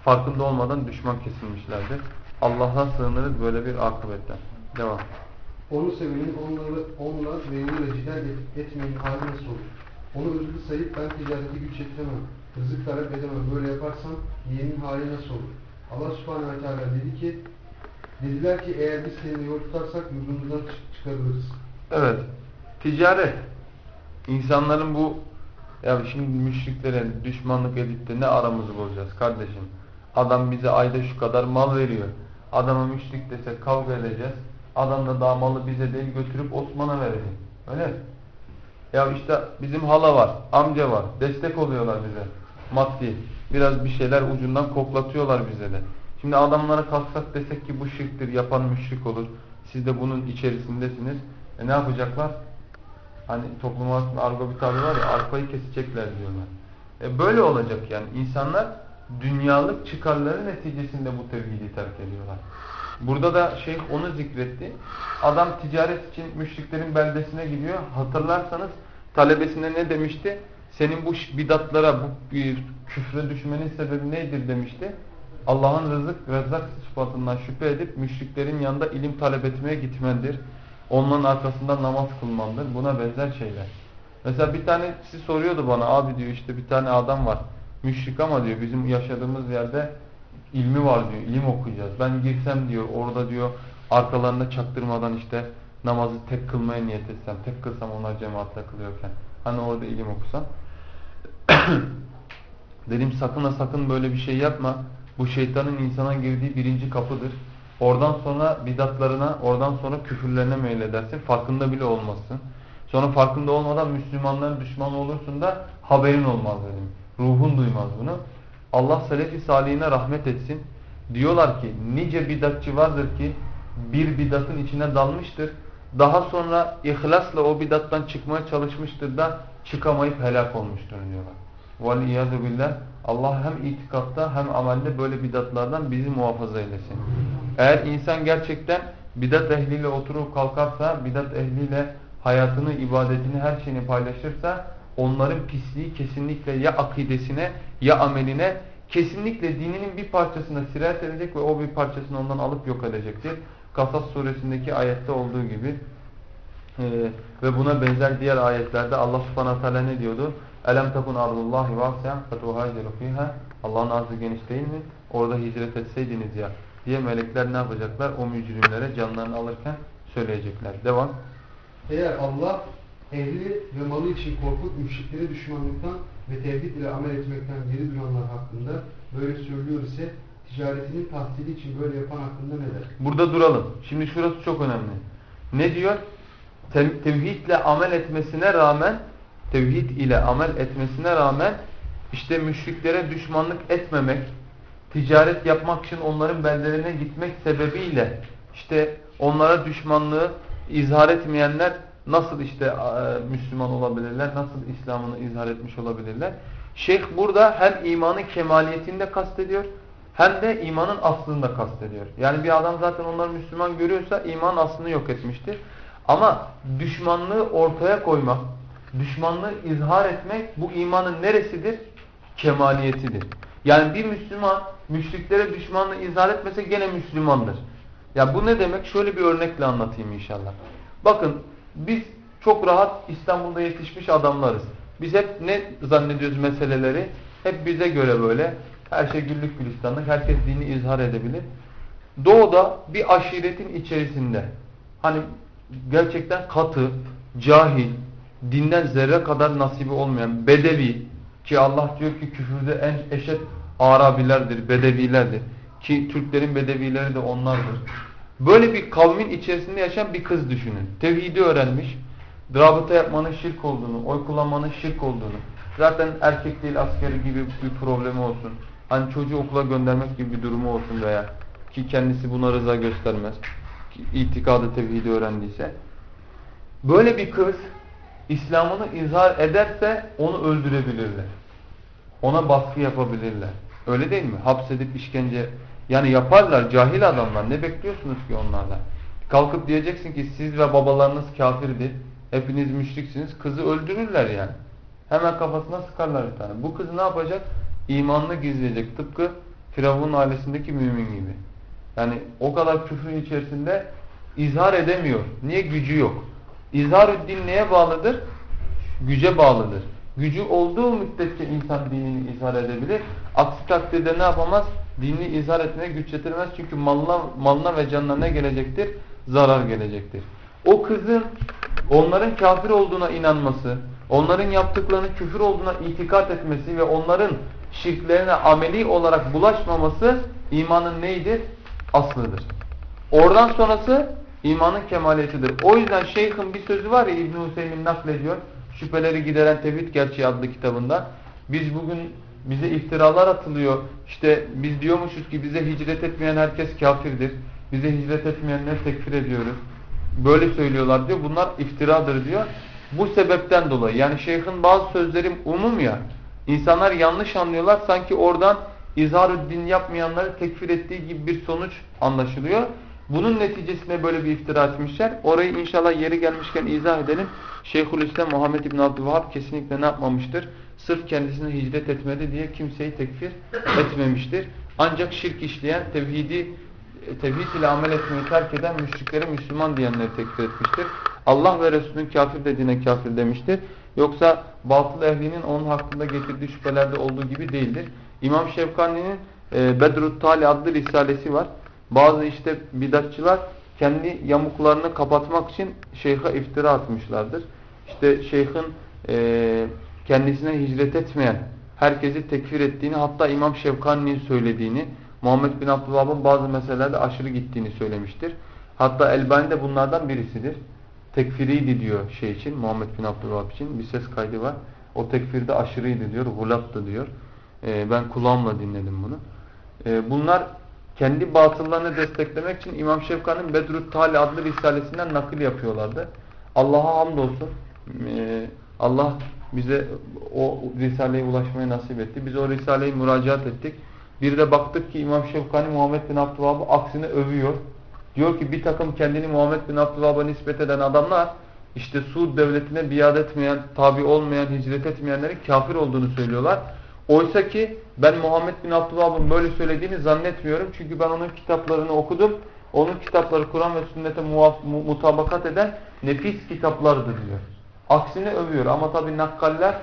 [SPEAKER 1] Farkında olmadan düşman kesilmişlerdir. Allah'a sığınırız böyle bir akıbetten. Devam.
[SPEAKER 2] Onu sevenin onları, onunla memnun ve cidel etmeyin hali nasıl olur? Onu rızkı sayıp ben ticareti güç yetiremem, rızık talep edemem, böyle yaparsam yeğenin hali nasıl olur? Allah subhanehu ve teala dedi ki, dediler ki eğer biz seni yol tutarsak yurdumuzdan çıkarılırız.
[SPEAKER 1] Evet. Ticaret. İnsanların bu ya şimdi müşriklere düşmanlık edip de ne aramızı bozacağız kardeşim? Adam bize ayda şu kadar mal veriyor. Adama müşrik dese kavga edeceğiz. Adam da daha malı bize değil götürüp Osman'a verecek. Öyle? Ya işte bizim hala var, amca var. Destek oluyorlar bize. Maddi. Biraz bir şeyler ucundan koklatıyorlar bize de. Şimdi adamlara kalksak desek ki bu şirktir, yapan müşrik olur. Siz de bunun içerisindesiniz. E ne yapacaklar? Hani toplum arasında argo bir tabir var ya arpayı kesecekler diyorlar. E böyle olacak yani. insanlar dünyalık çıkarları neticesinde bu tevhidi terk ediyorlar. Burada da şeyh onu zikretti. Adam ticaret için müşriklerin beldesine gidiyor. Hatırlarsanız talebesine ne demişti? Senin bu bidatlara, bu küfre düşmenin sebebi nedir demişti. Allah'ın rızık, rezzak sıfatından şüphe edip müşriklerin yanında ilim talep etmeye gitmendir. Onların arkasında namaz kılmandır. Buna benzer şeyler. Mesela bir tanesi soruyordu bana abi diyor işte bir tane adam var. Müşrik ama diyor bizim yaşadığımız yerde ilmi var diyor. ilim okuyacağız. Ben girsem diyor orada diyor arkalarında çaktırmadan işte namazı tek kılmaya niyet etsem. Tek kılsam onlar cemaatle kılıyorken. Hani orada ilim okusam. Dedim sakın ha sakın böyle bir şey yapma. Bu şeytanın insana girdiği birinci kapıdır. Oradan sonra bidatlarına, oradan sonra küfürlerine meyledersin. Farkında bile olmazsın. Sonra farkında olmadan Müslümanların düşmanı olursun da haberin olmaz dedim. Ruhun duymaz bunu. Allah selefi salihine rahmet etsin. Diyorlar ki nice bidatçı vardır ki bir bidatın içine dalmıştır. Daha sonra ihlasla o bidattan çıkmaya çalışmıştır da çıkamayıp helak olmuştur diyorlar. وَالْاِيَذُ billah Allah hem itikatta hem amelde böyle bidatlardan bizi muhafaza eylesin. Eğer insan gerçekten bidat ehliyle oturup kalkarsa, bidat ehliyle hayatını, ibadetini, her şeyini paylaşırsa onların pisliği kesinlikle ya akidesine ya ameline kesinlikle dininin bir parçasına sirayet edecek ve o bir parçasını ondan alıp yok edecektir. Kasas suresindeki ayette olduğu gibi ee, ve buna benzer diğer ayetlerde Allah subhanahu teala ne diyordu? Elem takun ardullahi vasi'a fetuhaciru fiha Allah'ın arzı geniş değil mi? Orada hicret etseydiniz ya diye melekler ne yapacaklar? O mücrimlere canlarını alırken söyleyecekler. Devam.
[SPEAKER 2] Eğer Allah ehli ve malı için korkup müşrikleri düşmanlıktan ve tevhid ile amel etmekten geri duranlar hakkında böyle söylüyor ise ticaretinin tahsili için böyle yapan hakkında ne der?
[SPEAKER 1] Burada duralım. Şimdi şurası çok önemli. Ne diyor? Tev- tevhidle amel etmesine rağmen tevhid ile amel etmesine rağmen işte müşriklere düşmanlık etmemek, ticaret yapmak için onların beldelerine gitmek sebebiyle işte onlara düşmanlığı izhar etmeyenler nasıl işte e, Müslüman olabilirler, nasıl İslam'ını izhar etmiş olabilirler? Şeyh burada hem imanın kemaliyetinde kastediyor hem de imanın aslını da kastediyor. Yani bir adam zaten onları Müslüman görüyorsa iman aslını yok etmiştir. Ama düşmanlığı ortaya koymak, düşmanlığı izhar etmek bu imanın neresidir? Kemaliyetidir. Yani bir Müslüman müşriklere düşmanlığı izhar etmese gene Müslümandır. Ya bu ne demek? Şöyle bir örnekle anlatayım inşallah. Bakın biz çok rahat İstanbul'da yetişmiş adamlarız. Biz hep ne zannediyoruz meseleleri? Hep bize göre böyle. Her şey güllük gülistanlık. Herkes dini izhar edebilir. Doğuda bir aşiretin içerisinde hani gerçekten katı, cahil, dinden zerre kadar nasibi olmayan bedevi ki Allah diyor ki küfürde en eşit Arabilerdir, bedevilerdir. Ki Türklerin bedevileri de onlardır. Böyle bir kavmin içerisinde yaşayan bir kız düşünün. Tevhidi öğrenmiş, rabıta yapmanın şirk olduğunu, oy kullanmanın şirk olduğunu, zaten erkek değil askeri gibi bir problemi olsun, hani çocuğu okula göndermek gibi bir durumu olsun veya ki kendisi buna rıza göstermez, itikadı tevhidi öğrendiyse, böyle bir kız İslam'ını izhar ederse onu öldürebilirler. Ona baskı yapabilirler. Öyle değil mi? Hapsedip işkence yani yaparlar cahil adamlar. Ne bekliyorsunuz ki onlardan? Kalkıp diyeceksin ki siz ve babalarınız kafirdir. Hepiniz müşriksiniz. Kızı öldürürler yani. Hemen kafasına sıkarlar bir tane. Bu kız ne yapacak? İmanını gizleyecek. Tıpkı Firavun ailesindeki mümin gibi. Yani o kadar küfrün içerisinde izhar edemiyor. Niye? Gücü yok. İzhar-ı neye bağlıdır? Güce bağlıdır. Gücü olduğu müddetçe insan dinini izhar edebilir. Aksi takdirde ne yapamaz? Dinini izhar etmeye güç yetirmez. Çünkü malına, malına ve canına ne gelecektir? Zarar gelecektir. O kızın onların kafir olduğuna inanması, onların yaptıklarının küfür olduğuna itikat etmesi ve onların şirklerine ameli olarak bulaşmaması imanın neydir? Aslıdır. Oradan sonrası imanın kemaliyetidir. O yüzden şeyhin bir sözü var ya İbn-i Hüseyin naklediyor. Şüpheleri Gideren Tevhid Gerçeği adlı kitabında. Biz bugün bize iftiralar atılıyor. İşte biz diyormuşuz ki bize hicret etmeyen herkes kafirdir. Bize hicret etmeyenleri tekfir ediyoruz. Böyle söylüyorlar diyor. Bunlar iftiradır diyor. Bu sebepten dolayı yani şeyhin bazı sözleri umum ya. İnsanlar yanlış anlıyorlar. Sanki oradan izhar din yapmayanları tekfir ettiği gibi bir sonuç anlaşılıyor. Bunun neticesinde böyle bir iftira etmişler. Orayı inşallah yeri gelmişken izah edelim. Şeyhülislam Muhammed İbn Abdülvahhab kesinlikle ne yapmamıştır? Sırf kendisine hicret etmedi diye kimseyi tekfir etmemiştir. Ancak şirk işleyen, tevhidi tevhid ile amel etmeyi terk eden müşriklere Müslüman diyenleri tekfir etmiştir. Allah ve Resulünün kafir dediğine kafir demiştir. Yoksa batıl ehlinin onun hakkında getirdiği şüphelerde olduğu gibi değildir. İmam Şevkani'nin e, Bedrut Tali adlı risalesi var. Bazı işte bidatçılar kendi yamuklarını kapatmak için şeyha iftira atmışlardır. İşte şeyhin e, kendisine hicret etmeyen herkesi tekfir ettiğini hatta İmam Şevkani'nin söylediğini Muhammed bin Abdülvahhab'ın bazı meselelerde aşırı gittiğini söylemiştir. Hatta Elbani de bunlardan birisidir. Tekfiriydi diyor şey için Muhammed bin Abdülvahhab için bir ses kaydı var. O tekfirde aşırıydı diyor, gulattı diyor. E, ben kulağımla dinledim bunu. E, bunlar kendi batıllarını desteklemek için İmam Şevka'nın Bedrut Tali adlı risalesinden nakil yapıyorlardı. Allah'a hamdolsun. Ee, Allah bize o risaleye ulaşmaya nasip etti. Biz o risaleyi müracaat ettik. Bir de baktık ki İmam Şevkani Muhammed bin Abdülvahhab'ı aksine övüyor. Diyor ki bir takım kendini Muhammed bin Abdülvahhab'a nispet eden adamlar işte Suud devletine biat etmeyen, tabi olmayan, hicret etmeyenlerin kafir olduğunu söylüyorlar. Oysa ki ben Muhammed bin Abdülvahhab'ın böyle söylediğini zannetmiyorum. Çünkü ben onun kitaplarını okudum. Onun kitapları Kur'an ve sünnete mutabakat eden nefis kitaplardır diyor. Aksine övüyor ama tabi nakkaller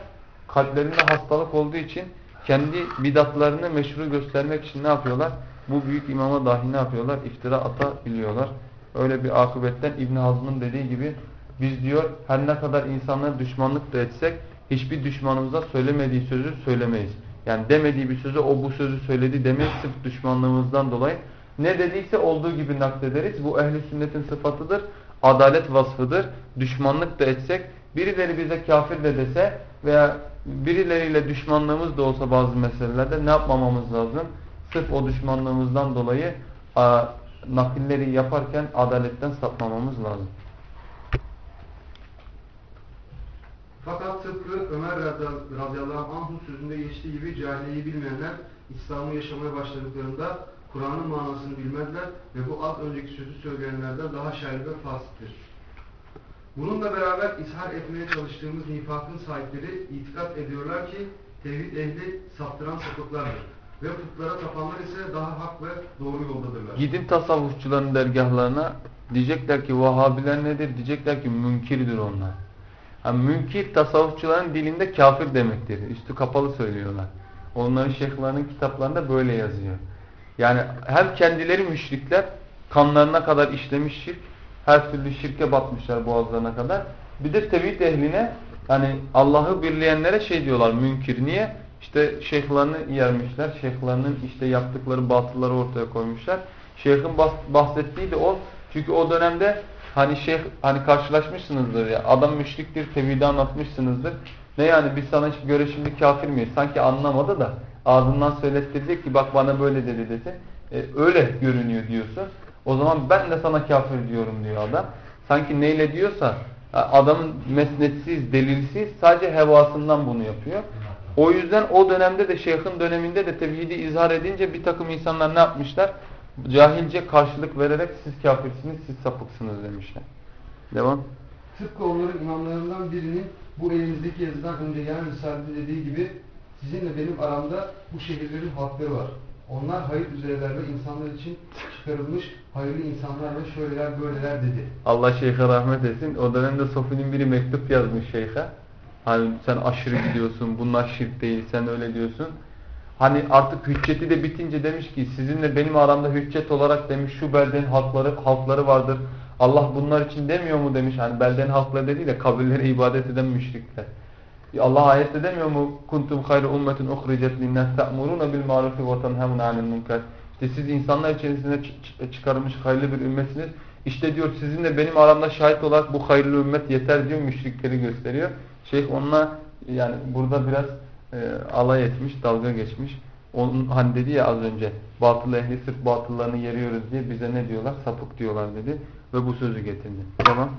[SPEAKER 1] kalplerinde hastalık olduğu için kendi bidatlarını meşru göstermek için ne yapıyorlar? Bu büyük imama dahi ne yapıyorlar? İftira atabiliyorlar. Öyle bir akıbetten İbn Hazm'ın dediği gibi biz diyor her ne kadar insanlara düşmanlık da etsek hiçbir düşmanımıza söylemediği sözü söylemeyiz. Yani demediği bir sözü o bu sözü söyledi demeyiz sırf düşmanlığımızdan dolayı. Ne dediyse olduğu gibi naklederiz. Bu ehli sünnetin sıfatıdır. adalet vasfıdır. Düşmanlık da etsek, birileri bize kafir de dese veya birileriyle düşmanlığımız da olsa bazı meselelerde ne yapmamamız lazım? Sırf o düşmanlığımızdan dolayı nakilleri yaparken adaletten sapmamamız lazım.
[SPEAKER 2] Fakat tıpkı Ömer radıyallahu anh'ın sözünde geçtiği gibi cahiliyeyi bilmeyenler İslam'ı yaşamaya başladıklarında Kur'an'ın manasını bilmezler ve bu az önceki sözü söyleyenlerden daha şair ve fasittir. Bununla beraber ishar etmeye çalıştığımız nifakın sahipleri itikat ediyorlar ki tevhid ehli saptıran sapıklardır. Ve putlara tapanlar ise daha hak ve doğru yoldadırlar.
[SPEAKER 1] Gidin tasavvufçuların dergahlarına diyecekler ki Vahabiler nedir? Diyecekler ki münkirdir onlar. Yani münkir tasavvufçuların dilinde kafir demektir. Üstü kapalı söylüyorlar. Onların şeyhlerinin kitaplarında böyle yazıyor. Yani hem kendileri müşrikler kanlarına kadar işlemiş şirk her türlü şirke batmışlar boğazlarına kadar. Bir de tevhid ehline hani Allah'ı birleyenlere şey diyorlar münkir. Niye? İşte şeyhlerini yermişler. Şeyhlerinin işte yaptıkları batılları ortaya koymuşlar. Şeyhin bahs- bahsettiği de o. Çünkü o dönemde hani şeyh hani karşılaşmışsınızdır ya. Adam müşriktir, tevhidi anlatmışsınızdır. Ne yani biz sana hiç göre şimdi kafir miyiz? Sanki anlamadı da ağzından söylettirecek ki bak bana böyle dedi dese. E, öyle görünüyor diyorsun. O zaman ben de sana kafir diyorum diyor adam. Sanki neyle diyorsa adamın mesnetsiz, delilsiz sadece hevasından bunu yapıyor. O yüzden o dönemde de şeyhin döneminde de tevhidi izhar edince bir takım insanlar ne yapmışlar? Cahilce karşılık vererek siz kafirsiniz, siz sapıksınız demişler. Devam.
[SPEAKER 2] Tıpkı onların imamlarından birinin bu elimizdeki yazıdan önce yani Risale'de dediği gibi sizinle benim aramda bu şehirlerin halkları var. Onlar hayır üzereler ve insanlar için çıkarılmış hayırlı insanlar ve şöyleler böyleler dedi.
[SPEAKER 1] Allah şeyhe rahmet etsin. O dönemde Sofi'nin biri mektup yazmış şeyhe. Hani sen aşırı gidiyorsun, bunlar şirk değil, sen öyle diyorsun. Hani artık hücceti de bitince demiş ki sizinle benim aramda hüccet olarak demiş şu beldenin halkları halkları vardır. Allah bunlar için demiyor mu demiş. Hani beldenin halkları dediği de kabirlere ibadet eden müşrikler. Allah ayette demiyor mu? Kuntum hayru ummetin uhricet linnas ta'muruna bil marufi ve tenhevun anil münker. İşte siz insanlar içerisinde çı- çıkarılmış hayırlı bir ümmetsiniz. İşte diyor sizinle benim aramda şahit olarak bu hayırlı ümmet yeter diyor müşrikleri gösteriyor. Şeyh onunla yani burada biraz e, alay etmiş, dalga geçmiş. Onun hani dedi ya az önce batıl ehli sırf batıllarını yeriyoruz diye bize ne diyorlar? Sapık diyorlar dedi ve bu sözü getirdi. Tamam.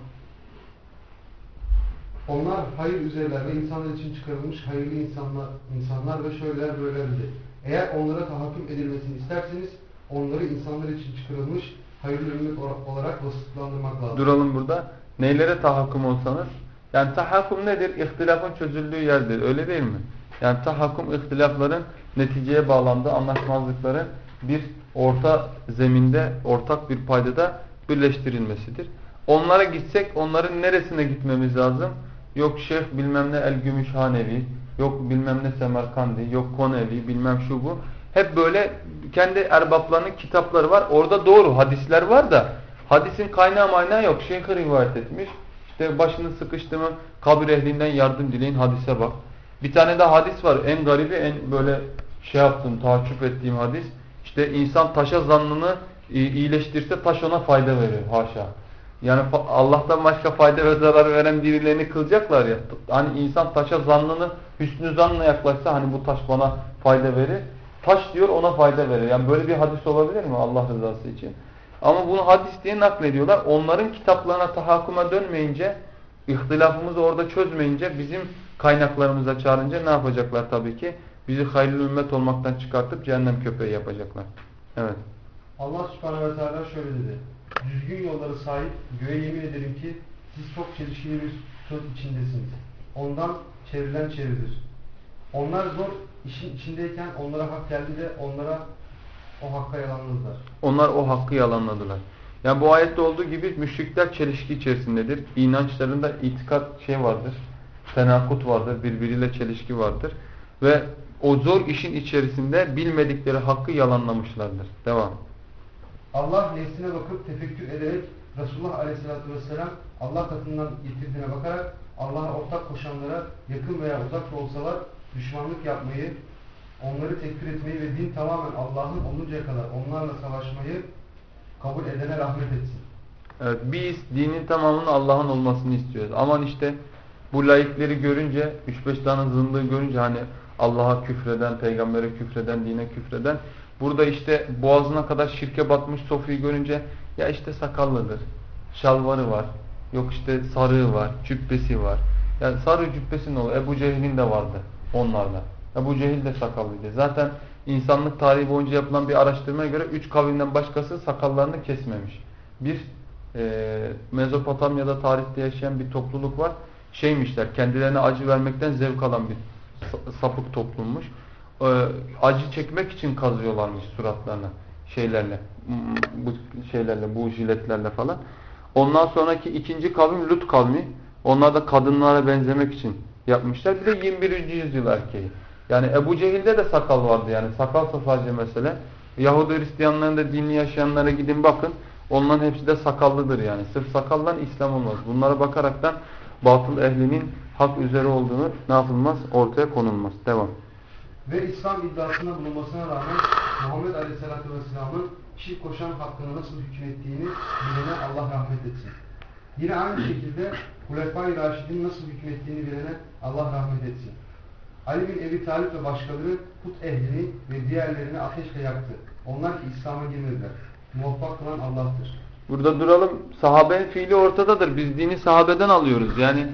[SPEAKER 2] Onlar hayır üzereler ve insanlar için çıkarılmış hayırlı insanlar, insanlar ve şöyleler böyleler dedi. Eğer onlara tahakküm edilmesini isterseniz onları insanlar için çıkarılmış hayırlı ümmet olarak vasıflandırmak lazım.
[SPEAKER 1] Duralım burada. Neylere tahakküm olsanız? Yani tahakküm nedir? İhtilafın çözüldüğü yerdir. Öyle değil mi? Yani tahakküm ihtilafların neticeye bağlandığı anlaşmazlıkların bir orta zeminde, ortak bir paydada birleştirilmesidir. Onlara gitsek onların neresine gitmemiz lazım? Yok şeyh bilmem ne El Gümüşhanevi, yok bilmem ne Semerkandi, yok Konevi, bilmem şu bu. Hep böyle kendi erbaplarının kitapları var. Orada doğru hadisler var da hadisin kaynağı maynağı yok. Şeyh rivayet etmiş. İşte başını sıkıştı mı kabir ehlinden yardım dileyin hadise bak. Bir tane de hadis var. En garibi en böyle şey yaptım, takip ettiğim hadis. İşte insan taşa zannını iyileştirse taş ona fayda verir. Haşa. Yani Allah'tan başka fayda ve zarar veren birilerini kılacaklar ya. Hani insan taşa zannını hüsnü zanla yaklaşsa hani bu taş bana fayda verir. Taş diyor ona fayda verir. Yani böyle bir hadis olabilir mi Allah rızası için? Ama bunu hadis diye naklediyorlar. Onların kitaplarına tahakkuma dönmeyince, ihtilafımızı orada çözmeyince bizim kaynaklarımıza çağırınca ne yapacaklar tabii ki? Bizi hayırlı ümmet olmaktan çıkartıp cehennem köpeği yapacaklar. Evet.
[SPEAKER 2] Allah subhanahu ve teala şöyle dedi. Düzgün yolları sahip göğe yemin ederim ki siz çok çelişkili bir söz içindesiniz. Ondan çevrilen çevrilir. Onlar zor işin içindeyken onlara hak geldi de onlara o hakka yalanladılar.
[SPEAKER 1] Onlar o hakkı yalanladılar. Yani bu ayette olduğu gibi müşrikler çelişki içerisindedir. İnançlarında itikat şey vardır. Tenakut vardır. Birbiriyle çelişki vardır. Ve o zor işin içerisinde bilmedikleri hakkı yalanlamışlardır. Devam.
[SPEAKER 2] Allah nefsine bakıp tefekkür ederek Resulullah Aleyhisselatü Vesselam Allah katından getirdiğine bakarak Allah'a ortak koşanlara yakın veya uzak da olsalar düşmanlık yapmayı, onları tekfir etmeyi ve din tamamen Allah'ın oluncaya kadar onlarla savaşmayı kabul edene rahmet etsin.
[SPEAKER 1] Evet, biz dinin tamamının Allah'ın olmasını istiyoruz. Aman işte bu laikleri görünce, 3-5 tane zındığı görünce hani Allah'a küfreden, peygambere küfreden, dine küfreden burada işte boğazına kadar şirke batmış Sofi'yi görünce ya işte sakallıdır, şalvarı var, yok işte sarığı var, cübbesi var. Yani sarı cübbesi ne olur? Ebu Cehil'in de vardı onlarla. Ebu Cehil de sakallıydı. Zaten insanlık tarihi boyunca yapılan bir araştırmaya göre üç kavimden başkası sakallarını kesmemiş. Bir e, Mezopotamya'da tarihte yaşayan bir topluluk var. Şeymişler, kendilerine acı vermekten zevk alan bir sapık toplummuş. E, acı çekmek için kazıyorlarmış suratlarına şeylerle, bu şeylerle, bu jiletlerle falan. Ondan sonraki ikinci kavim Lut kavmi. Onlar da kadınlara benzemek için yapmışlar. Bir de 21. yüzyıl erkeği. Yani Ebu Cehil'de de sakal vardı yani. Sakal sadece mesele. Yahudi Hristiyanların da dinli yaşayanlara gidin bakın. Onların hepsi de sakallıdır yani. Sırf sakallan İslam olmaz. Bunlara bakaraktan batıl ehlinin hak üzere olduğunu ne yapılmaz? Ortaya konulmaz. Devam.
[SPEAKER 2] Ve İslam iddiasında bulunmasına rağmen Muhammed Aleyhisselatü Vesselam'ın şirk koşan hakkında nasıl hükmettiğini bilene Allah rahmet etsin. Yine aynı şekilde Hulefai Raşid'in nasıl hükmettiğini bilene Allah rahmet etsin. Ali bin Ebi Talip ve başkaları put ehlini ve diğerlerini ateşle yaktı. Onlar ki İslam'a girmediler. Muvaffak kılan Allah'tır.
[SPEAKER 1] Burada duralım. Sahabenin fiili ortadadır. Biz dini sahabeden alıyoruz. Yani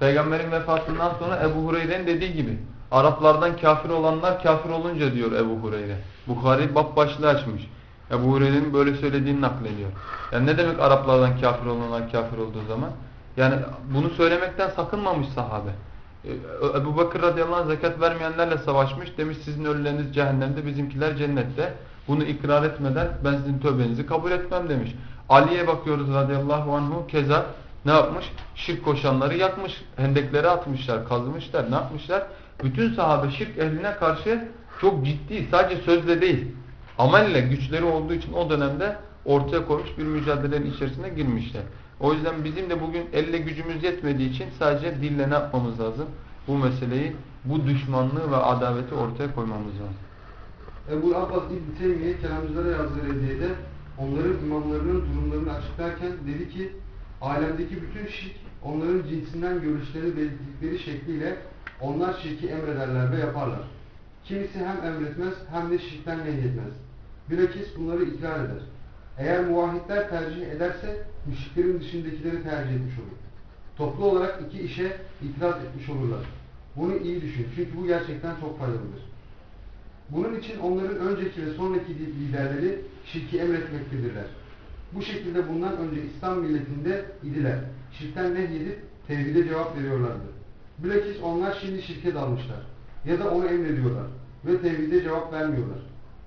[SPEAKER 1] peygamberin vefatından sonra Ebu Hureyre'nin dediği gibi Araplardan kafir olanlar kafir olunca diyor Ebu Hureyre. Bukhari bab başlığı açmış. Ebu Hureyre'nin böyle söylediğini naklediyor. Yani ne demek Araplardan kafir olanlar kafir olduğu zaman? Yani bunu söylemekten sakınmamış sahabe. E, Ebu Bakır radıyallahu anh zekat vermeyenlerle savaşmış. Demiş sizin ölüleriniz cehennemde bizimkiler cennette. Bunu ikrar etmeden ben sizin tövbenizi kabul etmem demiş. Ali'ye bakıyoruz radıyallahu anhu keza ne yapmış? Şirk koşanları yakmış. Hendekleri atmışlar, kazmışlar. Ne yapmışlar? Bütün sahabe şirk ehline karşı çok ciddi, sadece sözle değil, amelle güçleri olduğu için o dönemde ortaya koymuş bir mücadelenin içerisine girmişler. O yüzden bizim de bugün elle gücümüz yetmediği için sadece dille ne yapmamız lazım? Bu meseleyi, bu düşmanlığı ve adaveti ortaya koymamız lazım.
[SPEAKER 2] Ebu Abbas İbn Teymiye kelamcılara yazdığı hediyede onların imamlarının durumlarını açıklarken dedi ki alemdeki bütün şirk onların cinsinden görüşlerini belirttikleri şekliyle onlar şirki emrederler ve yaparlar. Kimisi hem emretmez hem de şirkten nehyetmez. Bilakis bunları ikrar eder. Eğer muvahhidler tercih ederse müşriklerin dışındakileri tercih etmiş olur. Toplu olarak iki işe itiraz etmiş olurlar. Bunu iyi düşün çünkü bu gerçekten çok faydalıdır. Bunun için onların önceki ve sonraki liderleri şirki emretmektedirler. Bu şekilde bundan önce İslam milletinde idiler. Şirkten nehyedip tevhide cevap veriyorlardı. Bilakis onlar şimdi şirke dalmışlar. Ya da onu emrediyorlar. Ve tevhide cevap vermiyorlar.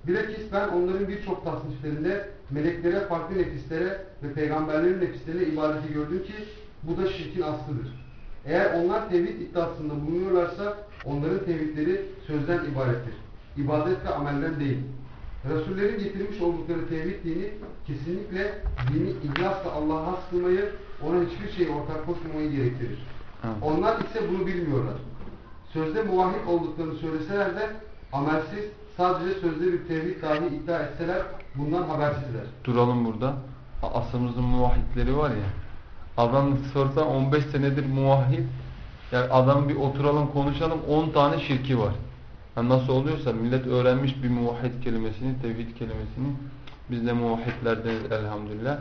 [SPEAKER 2] Bilakis ben onların birçok tasniflerinde meleklere, farklı nefislere ve peygamberlerin nefislerine ibadeti gördüm ki bu da şirkin aslıdır. Eğer onlar tevhid iddiasında bulunuyorlarsa onların tevhidleri sözden ibarettir. İbadet ve amelden değil. Resullerin getirmiş oldukları tevhid dini kesinlikle dini ihlasla Allah'a sığmayı, ona hiçbir şey ortak koşmamayı gerektirir.
[SPEAKER 1] Evet.
[SPEAKER 2] Onlar ise bunu bilmiyorlar. Sözde muvahhid olduklarını söyleseler de amelsiz, sadece sözde bir tevhid dahi iddia etseler bundan habersizler.
[SPEAKER 1] Duralım burada. Asrımızın muvahhidleri var ya. Adam sorsan 15 senedir muvahhid. Yani adam bir oturalım konuşalım 10 tane şirki var. Yani nasıl oluyorsa millet öğrenmiş bir muvahhid kelimesini, tevhid kelimesini. Biz de muvahhidlerdeniz elhamdülillah.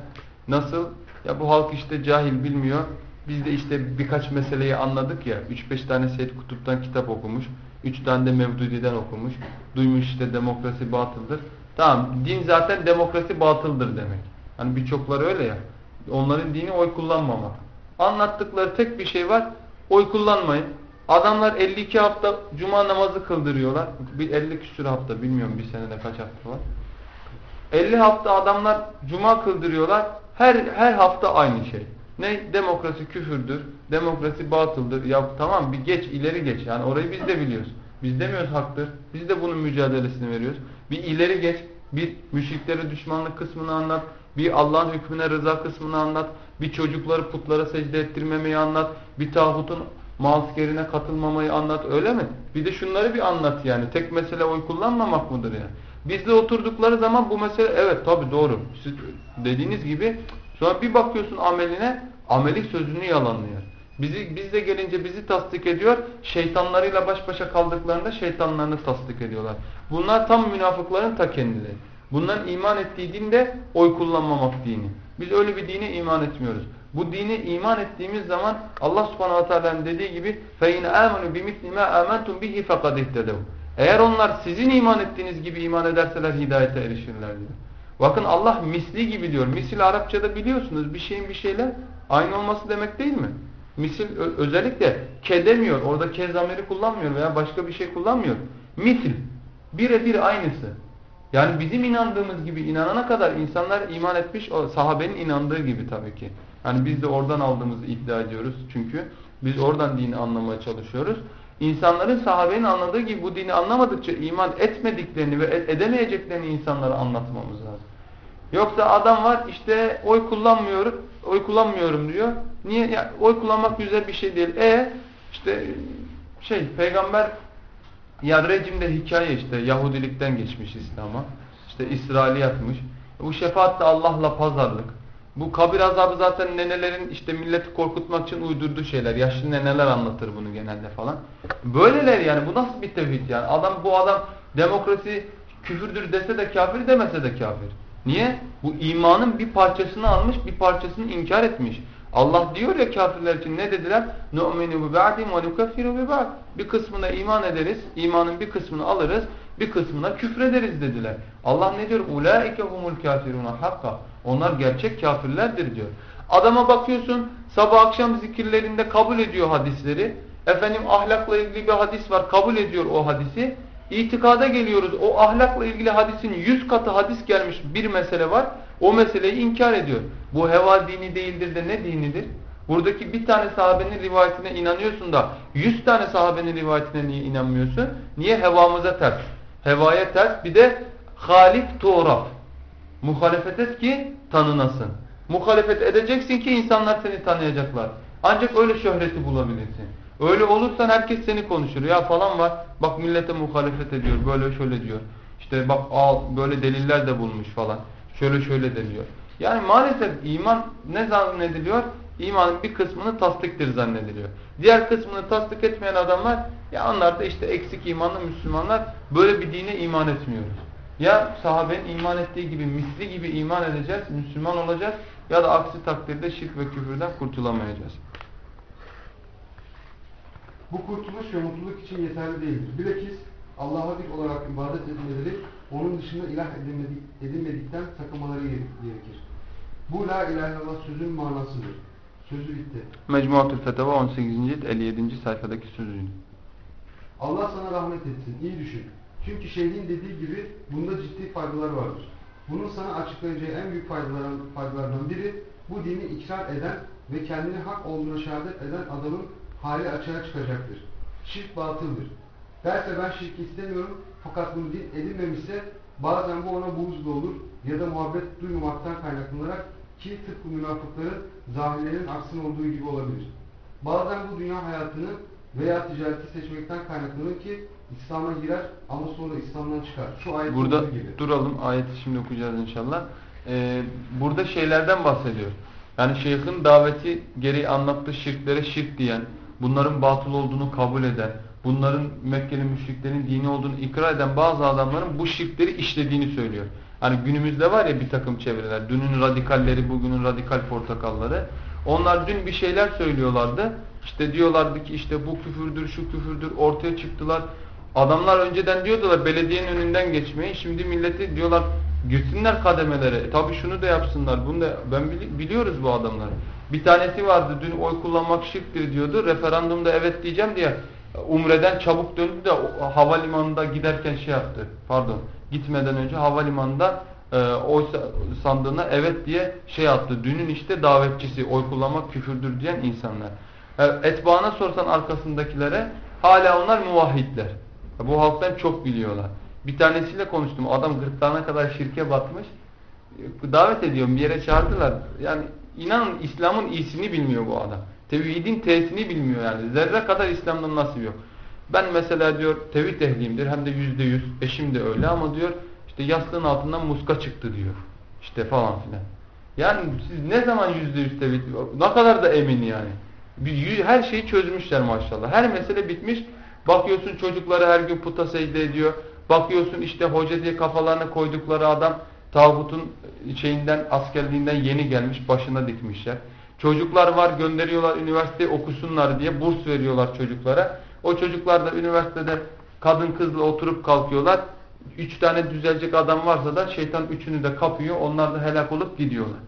[SPEAKER 1] Nasıl? Ya bu halk işte cahil bilmiyor. Biz de işte birkaç meseleyi anladık ya. 3-5 tane Seyyid Kutup'tan kitap okumuş. 3 tane de Mevdudi'den okumuş. Duymuş işte demokrasi batıldır. Tamam din zaten demokrasi batıldır demek. Hani birçokları öyle ya. Onların dini oy kullanmamak. Anlattıkları tek bir şey var. Oy kullanmayın. Adamlar 52 hafta cuma namazı kıldırıyorlar. Bir 50 küsur hafta bilmiyorum bir senede kaç hafta var. 50 hafta adamlar cuma kıldırıyorlar. Her her hafta aynı şey. Ne? Demokrasi küfürdür. Demokrasi batıldır. Ya tamam bir geç ileri geç. Yani orayı biz de biliyoruz. Biz demiyoruz haktır. Biz de bunun mücadelesini veriyoruz. Bir ileri geç. Bir müşriklere düşmanlık kısmını anlat. Bir Allah'ın hükmüne rıza kısmını anlat. Bir çocukları putlara secde ettirmemeyi anlat. Bir tağutun maskerine katılmamayı anlat. Öyle mi? Bir de şunları bir anlat yani. Tek mesele oy kullanmamak mıdır yani? Bizle oturdukları zaman bu mesele evet tabi doğru. Siz dediğiniz gibi Sonra bir bakıyorsun ameline, ameli sözünü yalanlıyor. Bizi, biz de gelince bizi tasdik ediyor. Şeytanlarıyla baş başa kaldıklarında şeytanlarını tasdik ediyorlar. Bunlar tam münafıkların ta kendileri. Bunların iman ettiği din de oy kullanmamak dini. Biz öyle bir dine iman etmiyoruz. Bu dine iman ettiğimiz zaman Allah subhanahu teala'nın dediği gibi فَاِنْ آمَنُوا بِمِثْلِ مَا آمَنْتُمْ بِهِ فَقَدْ اِهْتَدَوْا Eğer onlar sizin iman ettiğiniz gibi iman ederseler hidayete erişirler diyor. Bakın Allah misli gibi diyor. Misil Arapçada biliyorsunuz bir şeyin bir şeyle aynı olması demek değil mi? Misil özellikle ke demiyor. Orada ke zamiri kullanmıyor veya başka bir şey kullanmıyor. Misil. Birebir aynısı. Yani bizim inandığımız gibi inanana kadar insanlar iman etmiş o sahabenin inandığı gibi tabii ki. Yani biz de oradan aldığımızı iddia ediyoruz çünkü biz oradan dini anlamaya çalışıyoruz. İnsanların sahabenin anladığı gibi bu dini anlamadıkça iman etmediklerini ve edemeyeceklerini insanlara anlatmamız lazım. Yoksa adam var işte oy kullanmıyorum, oy kullanmıyorum diyor. Niye? Ya, oy kullanmak güzel bir şey değil. E işte şey peygamber ya rejimde hikaye işte Yahudilikten geçmiş İslam'a. İşte İsrailiyatmış. Bu şefaat de Allah'la pazarlık. Bu kabir azabı zaten nenelerin işte milleti korkutmak için uydurduğu şeyler. Yaşlı neneler anlatır bunu genelde falan. Böyleler yani bu nasıl bir tevhid yani? Adam bu adam demokrasi küfürdür dese de kafir demese de kafir. Niye? Bu imanın bir parçasını almış, bir parçasını inkar etmiş. Allah diyor ya kafirler için ne dediler? Nu'minu bi ba'din ve nukaffiru bi. Bir kısmına iman ederiz, imanın bir kısmını alırız bir kısmına küfrederiz dediler. Allah ne diyor? Ulaike humul kafiruna hakka. Onlar gerçek kafirlerdir diyor. Adama bakıyorsun sabah akşam zikirlerinde kabul ediyor hadisleri. Efendim ahlakla ilgili bir hadis var kabul ediyor o hadisi. İtikada geliyoruz o ahlakla ilgili hadisin yüz katı hadis gelmiş bir mesele var. O meseleyi inkar ediyor. Bu heva dini değildir de ne dinidir? Buradaki bir tane sahabenin rivayetine inanıyorsun da yüz tane sahabenin rivayetine niye inanmıyorsun? Niye hevamıza ters? Hevaya ters bir de halif tuğraf. Muhalefet et ki tanınasın. Muhalefet edeceksin ki insanlar seni tanıyacaklar. Ancak öyle şöhreti bulabilirsin. Öyle olursan herkes seni konuşur. Ya falan var. Bak millete muhalefet ediyor. Böyle şöyle diyor. İşte bak al böyle deliller de bulmuş falan. Şöyle şöyle de diyor. Yani maalesef iman ne zannediliyor? İmanın bir kısmını tasdiktir zannediliyor. Diğer kısmını tasdik etmeyen adamlar ya onlar da işte eksik imanlı Müslümanlar böyle bir dine iman etmiyoruz. Ya sahabenin iman ettiği gibi misli gibi iman edeceğiz, Müslüman olacağız ya da aksi takdirde şirk ve küfürden kurtulamayacağız.
[SPEAKER 2] Bu kurtuluş ve mutluluk için yeterli değildir. Bilakis Allah'a bir olarak ibadet edilmeleri, onun dışında ilah edilmedik, edilmedikten sakınmaları gerekir. Bu la ilahe illallah sözün manasıdır. Sözü bitti.
[SPEAKER 1] Mecmuatül Feteva 18. cilt 57. sayfadaki sözü.
[SPEAKER 2] Allah sana rahmet etsin. İyi düşün. Çünkü şeyhin dediği gibi bunda ciddi faydalar vardır. Bunun sana açıklayacağı en büyük faydalardan, faydalardan biri bu dini ikrar eden ve kendini hak olduğuna şehadet eden adamın hali açığa çıkacaktır. Şirk batıldır. Derse ben şirki istemiyorum fakat bunu din edilmemişse bazen bu ona buğz olur ya da muhabbet duymamaktan kaynaklanarak ki tıpkı münafıkların zahirlerin aksine olduğu gibi olabilir. Bazen bu dünya hayatını veya ticareti seçmekten kaynaklanır ki İslam'a girer ama sonra İslam'dan çıkar. Şu ayet
[SPEAKER 1] Burada
[SPEAKER 2] gibi.
[SPEAKER 1] duralım. Ayeti şimdi okuyacağız inşallah. Ee, burada şeylerden bahsediyor. Yani şeyhin daveti gereği anlattığı şirklere şirk diyen, bunların batıl olduğunu kabul eden, bunların Mekkeli müşriklerin dini olduğunu ikrar eden bazı adamların bu şirkleri işlediğini söylüyor. Hani günümüzde var ya bir takım çevreler, dünün radikalleri, bugünün radikal portakalları. Onlar dün bir şeyler söylüyorlardı. İşte diyorlardı ki işte bu küfürdür, şu küfürdür, ortaya çıktılar. Adamlar önceden diyordular belediyenin önünden geçmeyi. Şimdi milleti diyorlar girsinler kademelere. E, tabii şunu da yapsınlar. Bunu da ben bili biliyoruz bu adamları. Bir tanesi vardı dün oy kullanmak şirktir diyordu. Referandumda evet diyeceğim diye Umre'den çabuk döndü de havalimanında giderken şey yaptı. Pardon. Gitmeden önce havalimanında e, oy sandığına evet diye şey attı. Dünün işte davetçisi oy kullanmak küfürdür diyen insanlar. E, etbaana sorsan arkasındakilere hala onlar muvahhidler. Bu halktan çok biliyorlar. Bir tanesiyle konuştum. Adam gırtlağına kadar şirke batmış. Davet ediyorum bir yere çağırdılar. Yani inanın İslam'ın iyisini bilmiyor bu adam. Tevhidin T'sini bilmiyor yani. Zerre kadar İslam'dan nasip yok. Ben mesela diyor tevhid ehliyimdir hem de yüzde yüz. Eşim de öyle ama diyor işte yastığın altından muska çıktı diyor. İşte falan filan. Yani siz ne zaman yüzde yüz tevhid, ne kadar da emin yani. Her şeyi çözmüşler maşallah. Her mesele bitmiş. Bakıyorsun çocukları her gün puta secde ediyor. Bakıyorsun işte hoca diye kafalarına koydukları adam tağutun şeyinden askerliğinden yeni gelmiş başına dikmişler. Çocuklar var gönderiyorlar üniversite okusunlar diye burs veriyorlar çocuklara. O çocuklar da üniversitede kadın kızla oturup kalkıyorlar. Üç tane düzelecek adam varsa da şeytan üçünü de kapıyor. Onlar da helak olup gidiyorlar.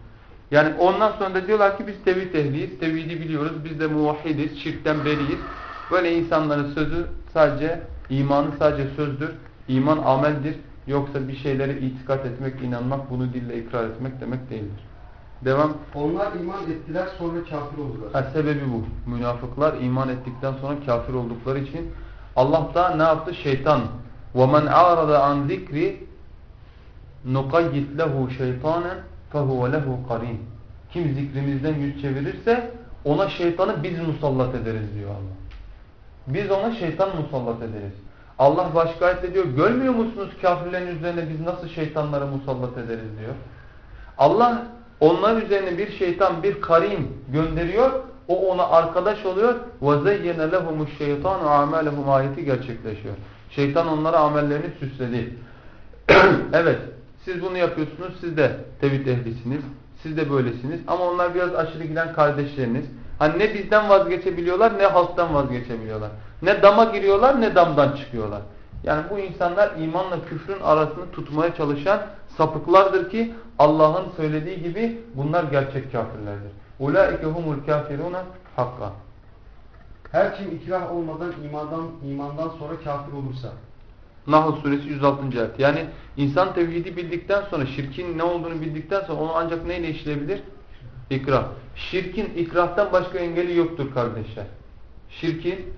[SPEAKER 1] Yani ondan sonra da diyorlar ki biz tevhid ehliyiz. Tevhidi biliyoruz. Biz de muvahhidiz. Şirkten beriyiz. Böyle insanların sözü sadece imanı sadece sözdür. İman ameldir. Yoksa bir şeylere itikat etmek, inanmak, bunu dille ikrar etmek demek değildir. Devam.
[SPEAKER 2] Onlar iman ettiler sonra kafir oldular.
[SPEAKER 1] Ha, sebebi bu. Münafıklar iman ettikten sonra kafir oldukları için Allah da ne yaptı? Şeytan. وَمَنْ عَارَضَ عَنْ ذِكْرِ نُقَيِّتْ لَهُ شَيْطَانًا فَهُوَ لَهُ قَرِينَ Kim zikrimizden yüz çevirirse ona şeytanı biz musallat ederiz diyor Allah. Biz ona şeytan musallat ederiz. Allah başka ayette diyor görmüyor musunuz kafirlerin üzerine biz nasıl şeytanları musallat ederiz diyor. Allah onlar üzerine bir şeytan, bir karin gönderiyor. O ona arkadaş oluyor. وَزَيَّنَ لَهُمُ الشَّيْطَانُ عَمَلَهُمْ ayeti gerçekleşiyor. Şeytan onlara amellerini süsledi. evet, siz bunu yapıyorsunuz. Siz de tevhid ehlisiniz. Siz de böylesiniz. Ama onlar biraz aşırı giden kardeşleriniz. Hani ne bizden vazgeçebiliyorlar ne halktan vazgeçebiliyorlar. Ne dama giriyorlar ne damdan çıkıyorlar. Yani bu insanlar imanla küfrün arasını tutmaya çalışan sapıklardır ki Allah'ın söylediği gibi bunlar gerçek kafirlerdir. Ulaike humul kafiruna hakka.
[SPEAKER 2] Her kim ikrah olmadan imandan imandan sonra kafir olursa.
[SPEAKER 1] Nahl suresi 106. ayet. Yani insan tevhidi bildikten sonra şirkin ne olduğunu bildikten sonra onu ancak neyle işleyebilir? İkrah. Şirkin ikrahtan başka engeli yoktur kardeşler. Şirkin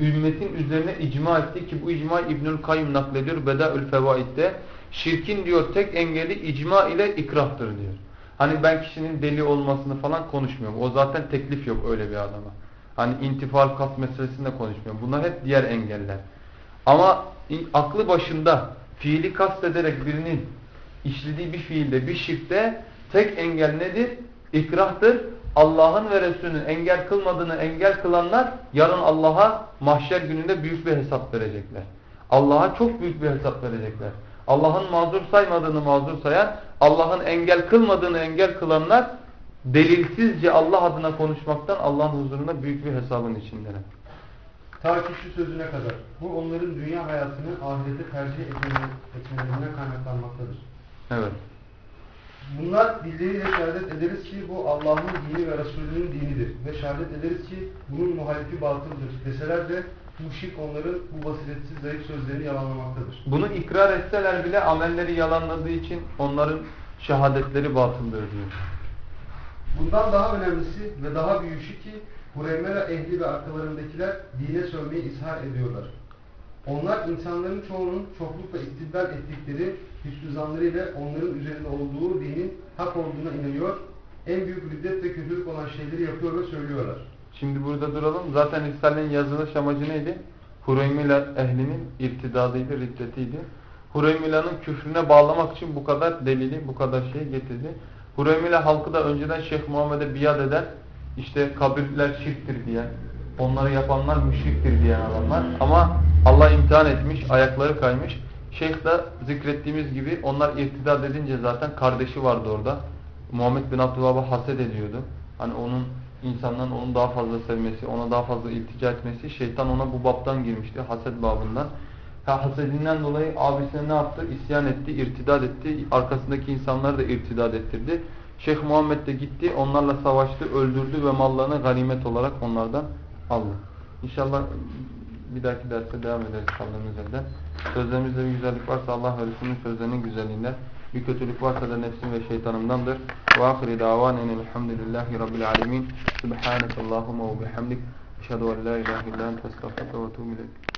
[SPEAKER 1] ümmetin üzerine icma etti ki bu icma İbnül Kayyum naklediyor Bedaül Fevaid'de. Şirkin diyor tek engeli icma ile ikrahtır diyor. Hani ben kişinin deli olmasını falan konuşmuyorum. O zaten teklif yok öyle bir adama. Hani intifal kas meselesinde konuşmuyorum. Bunlar hep diğer engeller. Ama aklı başında fiili kastederek birinin işlediği bir fiilde, bir şirkte tek engel nedir? İkrahtır. Allah'ın ve Resulünün engel kılmadığını engel kılanlar yarın Allah'a mahşer gününde büyük bir hesap verecekler. Allah'a çok büyük bir hesap verecekler. Allah'ın mazur saymadığını mazur sayan, Allah'ın engel kılmadığını engel kılanlar delilsizce Allah adına konuşmaktan Allah'ın huzurunda büyük bir hesabın içindeler.
[SPEAKER 2] Ta ki şu sözüne kadar. Bu onların dünya hayatını ahirete tercih etmelerinden kaynaklanmaktadır.
[SPEAKER 1] Evet.
[SPEAKER 2] Bunlar dilleriyle şehadet ederiz ki bu Allah'ın dini ve Resulünün dinidir. Ve şehadet ederiz ki bunun muhalifi batıldır deseler de şirk onların bu basiretsiz zayıf sözlerini yalanlamaktadır.
[SPEAKER 1] Bunu ikrar etseler bile amelleri yalanladığı için onların şehadetleri batıldır diyor.
[SPEAKER 2] Bundan daha önemlisi ve daha büyüşü ki Hureymera ehli ve arkalarındakiler dine sövmeyi ishar ediyorlar. Onlar insanların çoğunun çoklukla iktidar ettikleri hüsnü zanlarıyla onların üzerinde olduğu dinin hak olduğuna inanıyor. En büyük riddet ve kötülük olan şeyleri yapıyor ve söylüyorlar.
[SPEAKER 1] Şimdi burada duralım. Zaten Risale'nin yazılış amacı neydi? Hureymila ehlinin irtidadıydı, riddetiydi. Hureymila'nın küfrüne bağlamak için bu kadar delili, bu kadar şey getirdi. Hureymila halkı da önceden Şeyh Muhammed'e biat eden, işte kabirler şirktir diyen, onları yapanlar müşriktir diyen adamlar. Ama Allah imtihan etmiş, ayakları kaymış. Şeyh de zikrettiğimiz gibi onlar irtidad edince zaten kardeşi vardı orada. Muhammed bin Abdülhab'a haset ediyordu. Hani onun insanların onu daha fazla sevmesi, ona daha fazla iltica etmesi, şeytan ona bu babdan girmişti, haset babından. Ha, hasedinden dolayı abisine ne yaptı? İsyan etti, irtidad etti. Arkasındaki insanları da irtidad ettirdi. Şeyh Muhammed de gitti, onlarla savaştı, öldürdü ve mallarını ganimet olarak onlardan aldı. İnşallah bir dahaki derste devam ederiz kaldığımız yerden. Sözlerimizde bir güzellik varsa Allah ve Resulünün sözlerinin güzelliğinden, bir kötülük varsa da nefsim ve şeytanımdandır. Ve ahiri davanen elhamdülillahi rabbil alemin. Subhaneke Allahumma ve bihamdik. Eşhedü en la ilahe illa ente estağfurke ve etûbü ileyk.